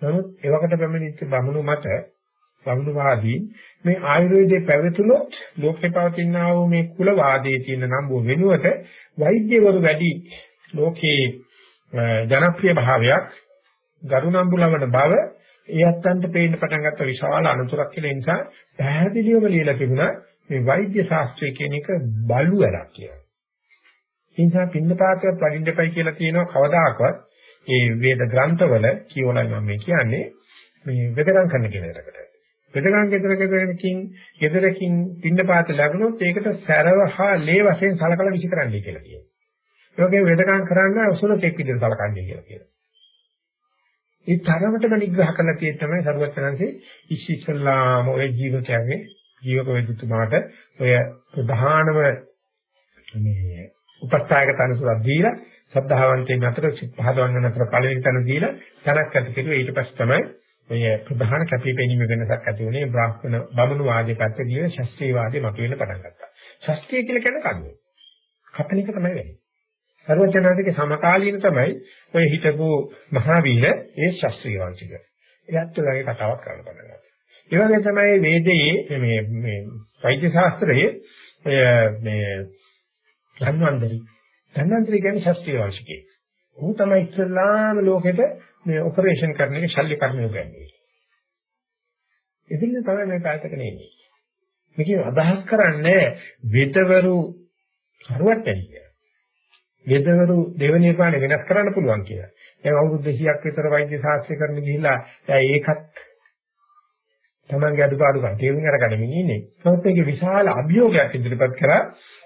නමුත් එවකට පැමිණිච්ච බමුණු මත බමුණුවාදී මේ ආයුර්වේදයේ පැවතුනොත් ලෝකේ පවතිනා වූ මේ කුලවාදයේ තියෙන නම්බුව වෙනුවට වෛද්‍යවරු වැඩි ලෝකේ ජනප්‍රිය භාවයක් ගරුණම්බු ලබන බව ඒ අත්තන්ට පේන්න පටන් ගත්ත විශාල අනුතරක් කියලා. නිසා පැහැදිලිවම ලියලා තිබුණා මේ වෛද්‍ය ශාස්ත්‍රය කියන එක බලු වැඩක් කියලා. ඒ නිසා පින්නපාතයක් වඩින්න එපයි කියලා කියනවා කවදාකවත්. ඒ වේද ග්‍රන්ථවල කියවලා මම මේ කියන්නේ මේ වෙදකම් කරන කෙනෙකුට. වෙදකම් ගෙදරකකින් ගෙදරකින් පින්නපාත ලැබුණොත් ඒකට සැරවහා ලේ වශයෙන් සලකලා විසි කරන්නයි කියලා කියනවා. ඒ වගේම වෙදකම් කරන්න උසුලෙක් විදිහට සලකන්නේ කියලා කියනවා. ඒ තරමටම නිග්‍රහ කරලා තියෙන තමයි සරුවචනන්සේ ඉස්සෙල්ලාම ඔය ජීවිතයගේ ජීවක වේදිතුමාට ඔය ප්‍රධානම මේ උපස්ථායක තනසුරක් දීලා සද්ධාවන්තයන් අතර පහදවන්න අතර පළවෙනි තැන දීලා තනක් ඇති කෙරුවා ඊට පස්සේ තමයි ඔය ප්‍රධාන කැපිපෙනීම වෙනසක් ඇති වුණේ බ්‍රාහ්මණ බමුණු වාදයේ පැත්තේ ගිහින් ශාස්ත්‍රීය වාදේ මතුවෙන්න පටන් ගත්තා. ශාස්ත්‍රීය කියලා කියන්නේ කන්නේ. කපන එක තමයි වෙන්නේ. සර්වඥාතික සමකාලීන තමයි ඔය හිටපු මහාවීර ඒ ශාස්ත්‍රීය වංශික. එයාත් ඔයගේ කතාවක් කරන්න පටන් ගත්තා. ඒ වගේ තමයි වේදයේ මේ මේ වෛද්‍ය ශාස්ත්‍රයේ මේ ධන්වන්තරි. ධන්වන්තරි කියන්නේ ශාස්ත්‍රීය වංශිකේ. ਉਹ තමයි ඉස්ලාම ලෝකෙට මේ ඔපරේෂන් කරන එක ශල්‍ය කර්මය උගන්වන්නේ. ඉතින් තමයි මේ පැත්තක නෙන්නේ. මේක අදහස් කරන්නේ වෙදවරු කරුවට ඇයි වෙදවරු දේව නිර්මාණය වෙනස් කරන්න පුළුවන් කියලා. දැන් අවුරුදු 200ක් විතර වෛද්‍ය ශාස්ත්‍රය කරන්න ගිහිල්ලා දැන් ඒකත් තමන්ගේ අඩුපාඩුකම් තේරුම් අරගනිමින් ඉන්නේ. නමුත් මේකේ විශාල අභියෝගයක් ඉදිරිපත් කරා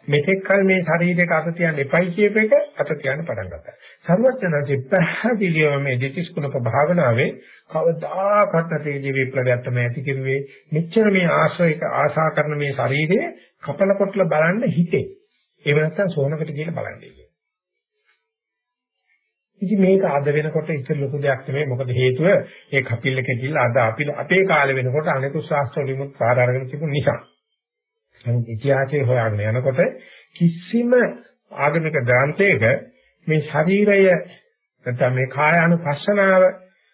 මෙතෙක් කල මේ ශරීරයක අත තියන්න එපයි කියප එක අත තියන්න පටන් ගත්තා. සර්වඥාන්සේ පැහැදිලිව මේ දෙතිස් කුණක භාවනාවේ කවදාකවත් නැති විප්ලවයක් තමයි ඇති කෙරුවේ. මෙච්චර මේ ආශ්‍රයක ආශා කරන මේ ශරීරයේ කපල කොටල බලන්න හිතේ. ඒ වෙනත්නම් සෝනකට කියලා බලන්නේ. ඉතින් මේක අද වෙනකොට ඉතින් ලොකු දෙයක් නෙමෙයි මොකද හේතුව ඒ කපිල්ල කෙටිලා අද අපි අපේ කාලේ වෙනකොට අනිකුත් ශාස්ත්‍ර වලිමුත් පාර අරගෙන තිබුණ නිසා. නමුත් ඉතිහාසයේ හොයාගෙන යනකොට කිසිම ආගමික ග්‍රන්ථයක මේ ශරීරය නැත්නම් මේ කායානුපස්සනාව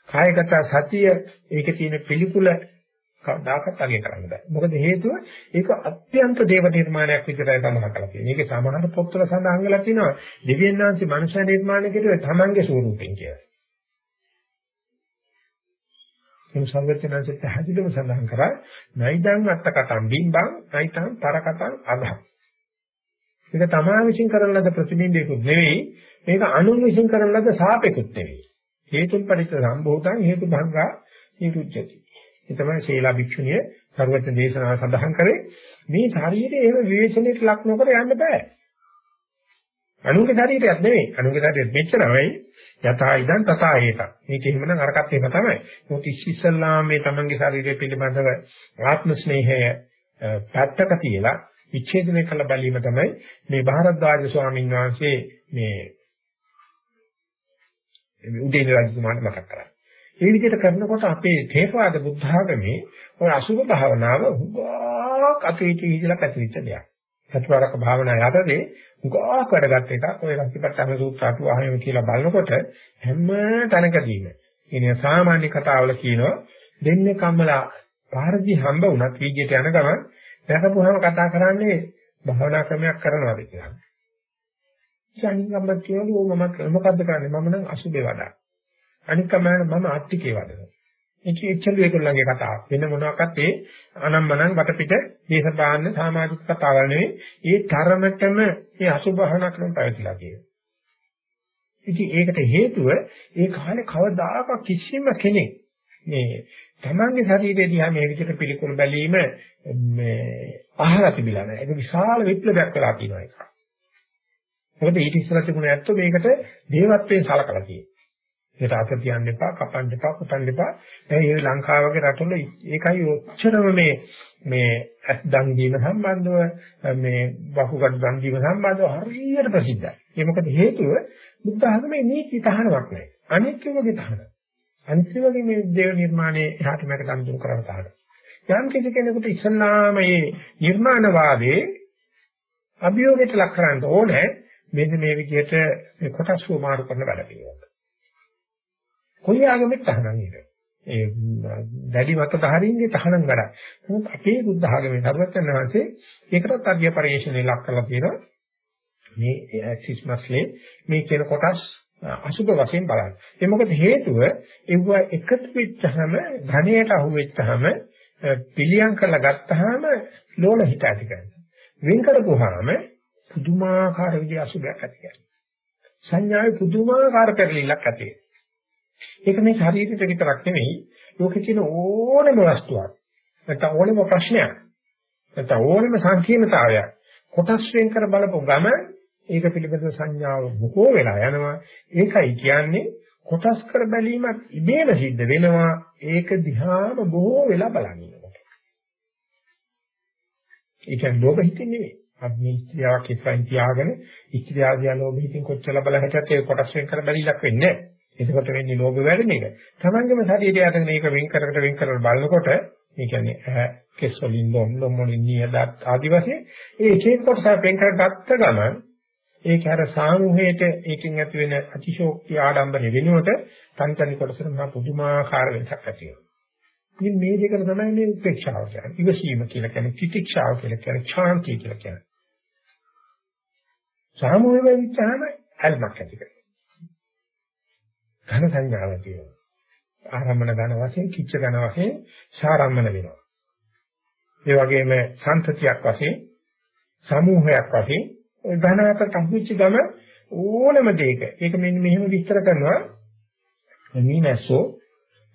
කායගත සතිය ඒකේ තියෙන පිළිකුල කවදාකවත් අගය කරන්න බෑ. මොකද හේතුව ඒක අත්‍යන්ත දේව නිර්මාණයක් විදිහටයි සඳහන් කරලා තියෙන්නේ. මේකේ සමහර පොත්වල සඳහන් වෙලා තිනවා දෙවියන්වන්සි මනුෂ්‍ය නිර්මාණය කෙරුවේ තමන්ගේ ස්වරූපෙන් කියලා. මේ සර්වඥාන්සේ පැහැදිලිව සඳහන් කරා නයිදං අත්තකටම් බිම්බං නයිතං පරකටම් අධං. ඒක තමා විශ්ින් කරන ලද ප්‍රතිබිම්බයකුත් නෙවෙයි මේක අනුන් විශ්ින් කරන ලද සාපේකුත් නෙවෙයි. හේතුන් පරිච්ඡ සම්භූතං හේතු භංගා නිරුච්ඡති. ඒ තමයි ශීලා භික්ෂුණිය සර්වඥ දේශනාව සඳහන් කරේ මේ ශරීරය එහෙම විවේචනයට ලක් නොකර යන්න බෑ. අනුන්ගේ ශරීරයක් නෙවෙයි. අනුන්ගේ ශරීරෙත් මෙච්චරමයි. යථා ඉදන් තථා හේත. මේක එහෙමනම් අරකට එහෙම තමයි. මොකද ඉස්සල්ලාම මේ තමන්ගේ ශරීරය පිළිබඳව ආත්ම ස්නේහය පැත්තක තියලා විච්ඡේදනය කළ බැලීම තමයි මේ භාරද්වාජ ස්වාමීන් වහන්සේ මේ උදේන රජතුමාට මතක් කරන්නේ. ඒ විදිහට කරනකොට අපේ තේරවාද බුද්ධ ආගමේ ඔය අසුභ භාවනාව හුඟක් අතීතයේ ඉඳලා පැතිරිච්ච දෙයක්. සතරක භාවනා යටතේ හුඟක් වැඩගත් එකක්. ඔය රතිපට්ඨාන සූත්‍ර අටුවාවෙම කියලා බලනකොට හැම තැනකදීම ඉතින් සාමාන්‍ය කතාවල කියනවා දෙන්නේ කම්මලා පාරදී හම්බ වුණත් වීජයට යන ගමන් දැකපුවාම කතා කරන්නේ භාවනා ක්‍රමයක් කරනවාද කියලා. ජනින්ගම්ම කියනලු මම මොකද්ද කරන්නේ මම නම් අසුබේ වඩා. අනික කමන මම ආත්තිකේ වඩනවා. ඒක එච්චර ඒගොල්ලන්ගේ කතාව. වෙන මොනවාක්වත් ඒ අනම්මනම් වටපිට දේශපාලන සමාජික කතාවල් නෙවෙයි. ඒ තරමටම මේ අසුභහන ක්‍රම පැවතිලා තියෙනවා. ඉතින් ඒකට හේතුව ඒ කාලේ කවදාකවත් කිසිම කෙනෙක් මේ තමන්ගේ ශරීරය දිහා මේ විදිහට පිළිකුල් බැලීම මේ අහලා තිබිලා නැහැ. ඒක විශාල විප්ලවයක් වෙලා තියෙනවා ඒක. මොකද ඊට ඉස්සෙල්ලා තිබුණ ඇත්තෝ මේකට දේවත්වයෙන් සලකලා තියෙනවා. ඒකට අත තියන්න එපා, කපන්න එපා, කොටන්න එපා. දැන් මේ ලංකාව වගේ රටවල ඒකයි ඔච්චරම මේ මේ ඇස් දන් දීම සම්බන්ධව මේ බහුගඩ දන් දීම සම්බන්ධව හරියට ප්‍රසිද්ධයි. ඒ මොකද හේතුව බුද්ධ ධර්මයේ නීති තහනමක් නැහැ. අනිත් වගේ තහන. අනිත් වගේ මේ දේව නිර්මාණයේ එහාට මෙහාට ගන්න දුරු කරන තහන. යම් කිසි කෙනෙකුට ඉස්සල්ලාම මේ නිර්මාණවාදයේ අභියෝගයට ලක් කරන්න ඕනේ මෙන්න මේ විදිහට කොටස් වමාරු කරන වැඩ පිළිවෙල. කොයි ආගමෙත් තහනම් ඒක. ඒ දැඩි මත ධාරීන්ගේ තහනම් වැඩ. නමුත් අපේ බුද්ධ ආගමේ සර්වඥ වහන්සේ ඒකටත් අධ්‍ය පරිශ්‍රණය ලක් කරලා තියෙනවා. මේ ඇක්සිස් මස්ලේ මේ කියන කොටස් අසුබ වශයෙන් බලන්න. ඒ මොකද හේතුව ඒව එකතු වෙච්චහම ධනයට අහු වෙච්චහම පිළියම් කරලා ගත්තාම ලෝල හිත ඇති කරනවා. වෙන් කරපුවාම පුදුමාකාර විදිහ අසුබයක් ඇති කරනවා. සංඥාවේ පුදුමාකාර පෙරලිල්ලක් ඇති වෙනවා. ඒක මේ ශරීරෙට විතරක් නෙවෙයි ලෝකේ තියෙන ඕනම වස්තුවක් නැත්නම් ඕනම ප්‍රශ්නයක් නැත්නම් ඕනම සංකීර්ණතාවයක් කොටස් වෙන් කර බලපුව ගම ඒක පිළිබඳව සංඥාව බොහෝ වෙලා යනවා. ඒකයි කියන්නේ කොටස් කර බැලීමක් ඉබේම සිද්ධ වෙනවා. ඒක දිහාම බොහෝ වෙලා බලන්නකොට ඒ කියන්නේ ලෝභ හිතින් නෙවෙයි. අපි මේ ස්ත්‍රියක් ඉස්සන් තියාගෙන ස්ත්‍රියාගේ ලෝභ හිතින් කොච්චර බල හැටත් ඒ කොටස් වෙන් කර බැලිලක් වෙන්නේ නැහැ. එතකොට වෙන්නේ ලෝභ වැඩන එක. තමන්ගේම ශරීරය අතගෙන මේක වෙන් කරකට වෙන් කරලා බලනකොට ඒ කියන්නේ කෙස් වලින් ලොම් ලොම් වලින් නියදත් ආදි වශයෙන් ඒ එක එක කොටස වෙන් කරගත්ත ගමන් ඒක හැර සාමූහයට ඒකෙන් ඇති වෙන අතිශෝක්තිය ආඩම්බරය වෙනුවට තනි කොටසට මහා පුදුමාකාර වෙනසක් ඇති වෙනවා. ඉතින් මේ දෙක තමයි මේ උපේක්ෂාව කියන්නේ. ඉවසීම කියලා කියන්නේ තිතික්ෂාව කියලා කියන්නේ ශාන්තිය කියලා කියන්නේ. සාමූහික වෙච්චාම අල්මක් ඇති කරනවා. ඝන සංඥාව තියෙනවා. ආරම්මන ඝන වශයෙන්, කිච්ච ඝන වශයෙන් සාරම්මන වෙනවා. ඒ වගේම සම්තතියක් වශයෙන්, සමූහයක් වශයෙන් ඝන අතර සම්පූර්ණ ගම ඕනම දෙයක. ඒක මෙන්න මෙහෙම විස්තර කරනවා. මීනසෝ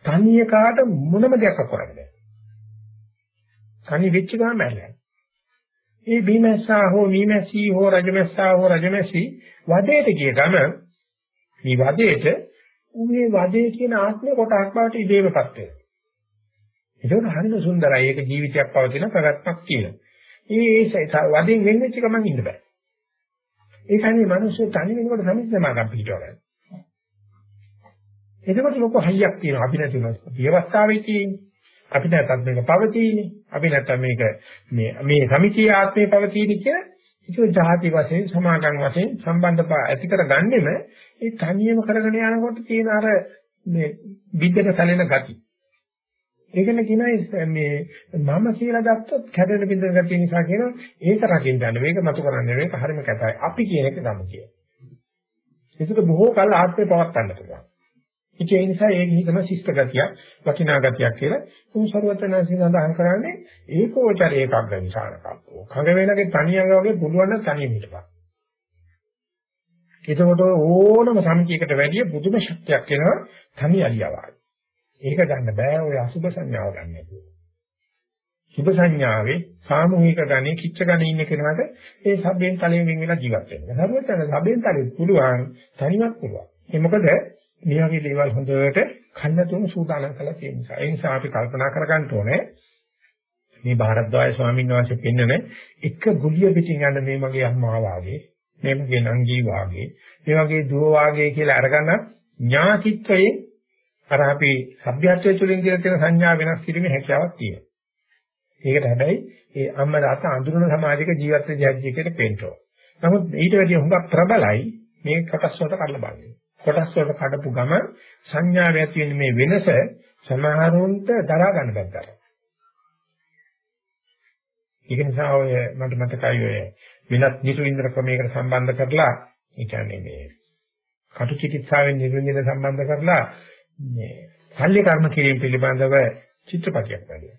තනිය කාට මොනම දෙයක් කරන්නේ නැහැ. කණි වෙච්ච ගමන් මැරෙනවා. ඒ බීමැස්සා හෝ මීමැසි හෝ රජමැස්සා හෝ රජමැසි වදේට ගිය ගමන් මේ වදේට උනේ වදේ කියන ආත්මේ කොටක් බවට ඉදේමපත් වෙනවා. ඒක හරිම සුන්දරයි. ඒක ජීවිතයක් පවතින ප්‍රගත්මක් කියලා. ඒ වදෙන් වෙන් වෙච්ච ගමන් ඉන්න බෑ. ඒකනේ මිනිස්සු තනි වෙනකොට සමිච්ඡමාගම් පිටවගන්න. එතකොට ලොකු හයියක් තියෙනවා අපි නැති වුණා. විවස්ථාවේ තියෙන්නේ. අපි නැත්තම් මේක පවතින්නේ. අපි නැත්තම් මේක මේ මේ සමිතිය ආත්මේ පවතින්නේ කියලා ඒක ජාති වශයෙන් සමාගම් වශයෙන් සම්බන්ධ ඇති කරගන්නෙම ඒ තනියම කරගෙන යනකොට තියෙන අර මේ විද්දට සැලෙන ගති. ඒකනේ කියනවා මේ මම කියලා ගත්තොත් කැඩෙන බින්දන ගතිය නිසා කියන ඒක රකින්න යන මේක මතු කරන්නේ මේක හරිම කැතයි. අපි කියන එක ගම කියන. ඒකට බොහෝ කල් ආත්මේ පවත් ගන්න පුළුවන්. ඒ නිසා ඒක හිතම ශිෂ්ට ගතියක්, වටිනා ගතියක් කියලා උන් ਸਰවඥාන්සේ සඳහන් කරන්නේ ඒකෝචර ඒකග්ග විසාරකප්පෝ. කඟ වේලගේ තනියම වගේ පුළුවන් නම් තනියම හිටපන්. එතකොට ඕනම සමිතියකට වැඩිය බුදුම ශක්තියක් එනවා තනි අලියාවයි. ඒක ගන්න බෑ ඔය අසුබ සංඥාව ගන්න නැතුව. සුබ සංඥාවේ සාමූහික ගණේ කිච්ච ගණේ ඉන්න කෙනාට ඒ සබ්බෙන් තලයෙන් වෙන් වෙලා ජීවත් වෙන්න. හරියට සබ්බෙන් තලෙත් පුළුවන් තනිවත් පුළුවන්. ඒ මොකද මේ වගේ දේවල් හොඳට කන්නතුණු සූදානම් කරලා තියෙන නිසා. ඒ නිසා අපි කල්පනා කරගන්න ඕනේ මේ භාරද්වාජ ස්වාමීන් වහන්සේ පෙන්නන එක ගුලිය පිටින් යන මේ මගේ අම්මා වාගේ, මේ මගේ නංගී වාගේ, මේ වගේ දුව වාගේ කියලා අරගෙන ඥාතිත්වයේ අර අපි සભ્યත්වයේ තුලින් කියලා තියෙන සංඥා වෙනස් කිරීමේ හැකියාවක් තියෙනවා. ඒකට හැබැයි ඒ අම්මා තාත්තා අඳුරන සමාජික ජීවිතය ජීජ්ජිකයට පෙන්නවා. නමුත් ඊට වැඩිය හුඟක් ප්‍රබලයි මේ කොටස් වලට කඩලා බලන්නේ. කොටස් වලට කඩපු ගම සංඥාව ඇති වෙන මේ වෙනස සමහරුන්ට දරා ගන්න බැහැ. ඒක නිසා ඔය මට මතකයි ඔය වෙනත් නිසුවින්දර ක්‍රමයකට සම්බන්ධ කරලා ඒ කියන්නේ මේ කටු චිකිත්සාවෙන් නිරුන්දින සම්බන්ධ කරලා මේ ශල්‍ය කර්ම කිරීම පිළිබඳව චිත්‍රපටයක් වැඩියා.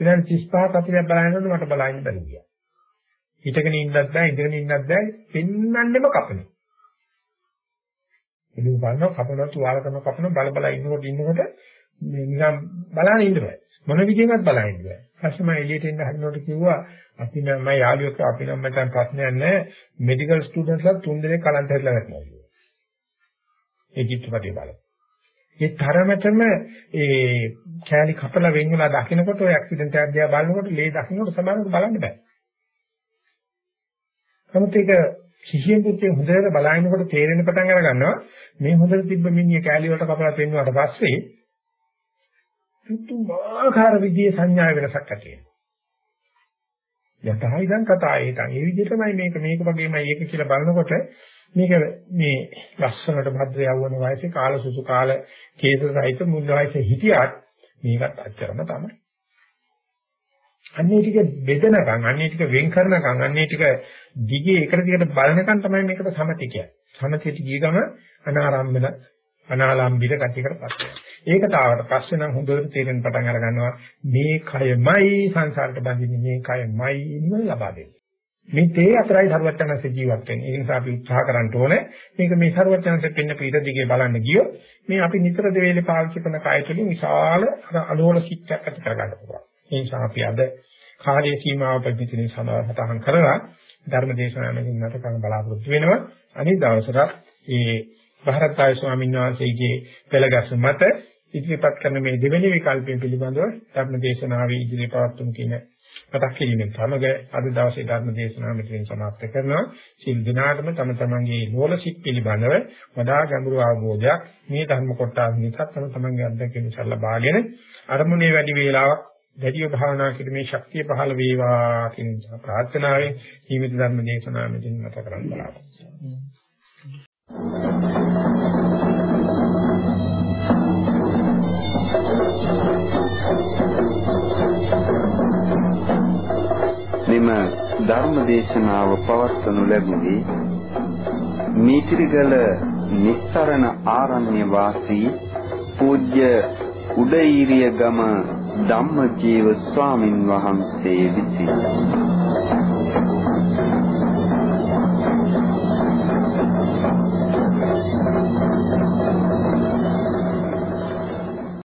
ඉතින් 35ක් අපිට බලනකොට මට බලන්න බැරි ගියා. හිටගෙන ඉන්නත් බෑ ඉඳගෙන ඉන්නත් බෑ පෙන්නන්නෙම කපනවා. එළු බලනවා කපනවා තුවාල කරනවා කපනවා බල බල ඉන්නකොට ඉන්නකොට මේ නිකන් බලන්න ඉන්න බෑ. මොන විදිහකට බලන්න ඉන්න බෑ. ඊපස්සේ මම එළියට එන්න හදනකොට කිව්වා අපි නම් මම යාළුවෙක් අපි නම් මචං ප්‍රශ්නයක් නැහැ. මෙඩිකල් ස්ටුඩන්ට්ස්ලා තුන් දෙනෙක් කලන්ත හැදලා වැටෙනවා කිව්වා. ඒ චිත්‍රපටය බලන්න. ඒ තරමටම ඒ කෑලි කපලා වෙන් වෙලා දකින්නකොට ඔය ඇක්සිඩන්ට් එකක් දිහා බලනකොට ලේ දකින්නකොට සමානව බලන්න බෑ. නමුත් ඒක සිහියෙන් පුතේ හොඳට බලනකොට තේරෙන පටන් අර ගන්නවා මේ හොඳට තිබ්බ මිනිහ කෑලි වලට කපලා පෙන්නුවාට පස්සේ පුදුමාකාර විදිහේ සංඥා වෙනසක් ඇති වෙනවා. යතහයිදන් කතා ඒකන් ඒ විදිහටමයි මේක මේක වගේමයි ඒක කියලා බලනකොට මේක මේ ලස්සනට භද්‍ර යවවන වයසේ කාල සුසු කාල කේස සහිත මුල් වයසේ හිටියත් මේකත් අච්චරම තමයි. අන්නේ ටික බෙදනකම් අන්නේ ටික වෙන් කරනකම් අන්නේ ටික දිගේ එකට දිගට බලනකම් තමයි මේකට සමති කියන්නේ. සමතියට ගිය ගම අනාරම්භන අනාලම්බිත කටියකට පස්සේ. ඒකට ආවට පස්සේ නම් හොඳට තේරෙන පටන් අර ගන්නවා මේ කයමයි සංසාරට බඳින්නේ මේ කයමයි නිවන ලබා දෙන්නේ. මේ තේ අතරයි සර්වඥාන්ස ජීවත් වෙන්නේ. ඒ නිසා අපි උත්සාහ කරන්න ඕනේ මේක මේ සර්වඥාන්ස පෙන්න පිට දිගේ බලන්න ගියොත් මේ අපි නිතර දෙවේලේ පාවිච්චි කරන කය තුළින් විශාල අලෝල සිත්යක් ඇති කරගන්න පුළුවන්. ඒ නිසා අපි අද කාලයේ සීමාව ප්‍රතිචින සඳහා සටහන් කරලා ධර්ම දේශනාවකින් නැත කරන බලාපොරොත්තු වෙනවා. අනිත් දවසට ඒ භාරත්ආය ස්වාමීන් වහන්සේගේ පෙළගැස්ම මත ඉදිරිපත් කරන මේ දෙවෙනි විකල්පය පිළිබඳව ධර්ම දේශනාවේ ඉදිරිපත් තුන කියන මතක් කිරීමෙන් සමග අද දවසේ ධර්ම දේශනාව මෙතනින් સમાප්ත කරනවා. සිල් දිනාටම තම තමන්ගේ මූල සිත් පිළිබඳව වඩා ගැඹුරු අවබෝධයක් මේ ධර්ම කොටස නිසා තම තමන්ගේ අත්දැකීම් සරල බාගෙන අරමුණේ වැඩි වේලාවක් දැඩිව භාවනා කිරීමේ ශක්තිය පහළ වේවා කියන ප්‍රාර්ථනාවෙන් ජීවිත ධර්ම දේශනාව මෙතනින් නැත කරන්න බලාපොරොත්තු මෙම ධර්ම දේශනාව පවත්වනු ලැබුණේ මීතිරිගල නිස්සරණ ආරණ්‍ය වාසී පූජ්‍ය උදේීරිය ගම ධම්මජීව ස්වාමින් වහන්සේ විසිනි.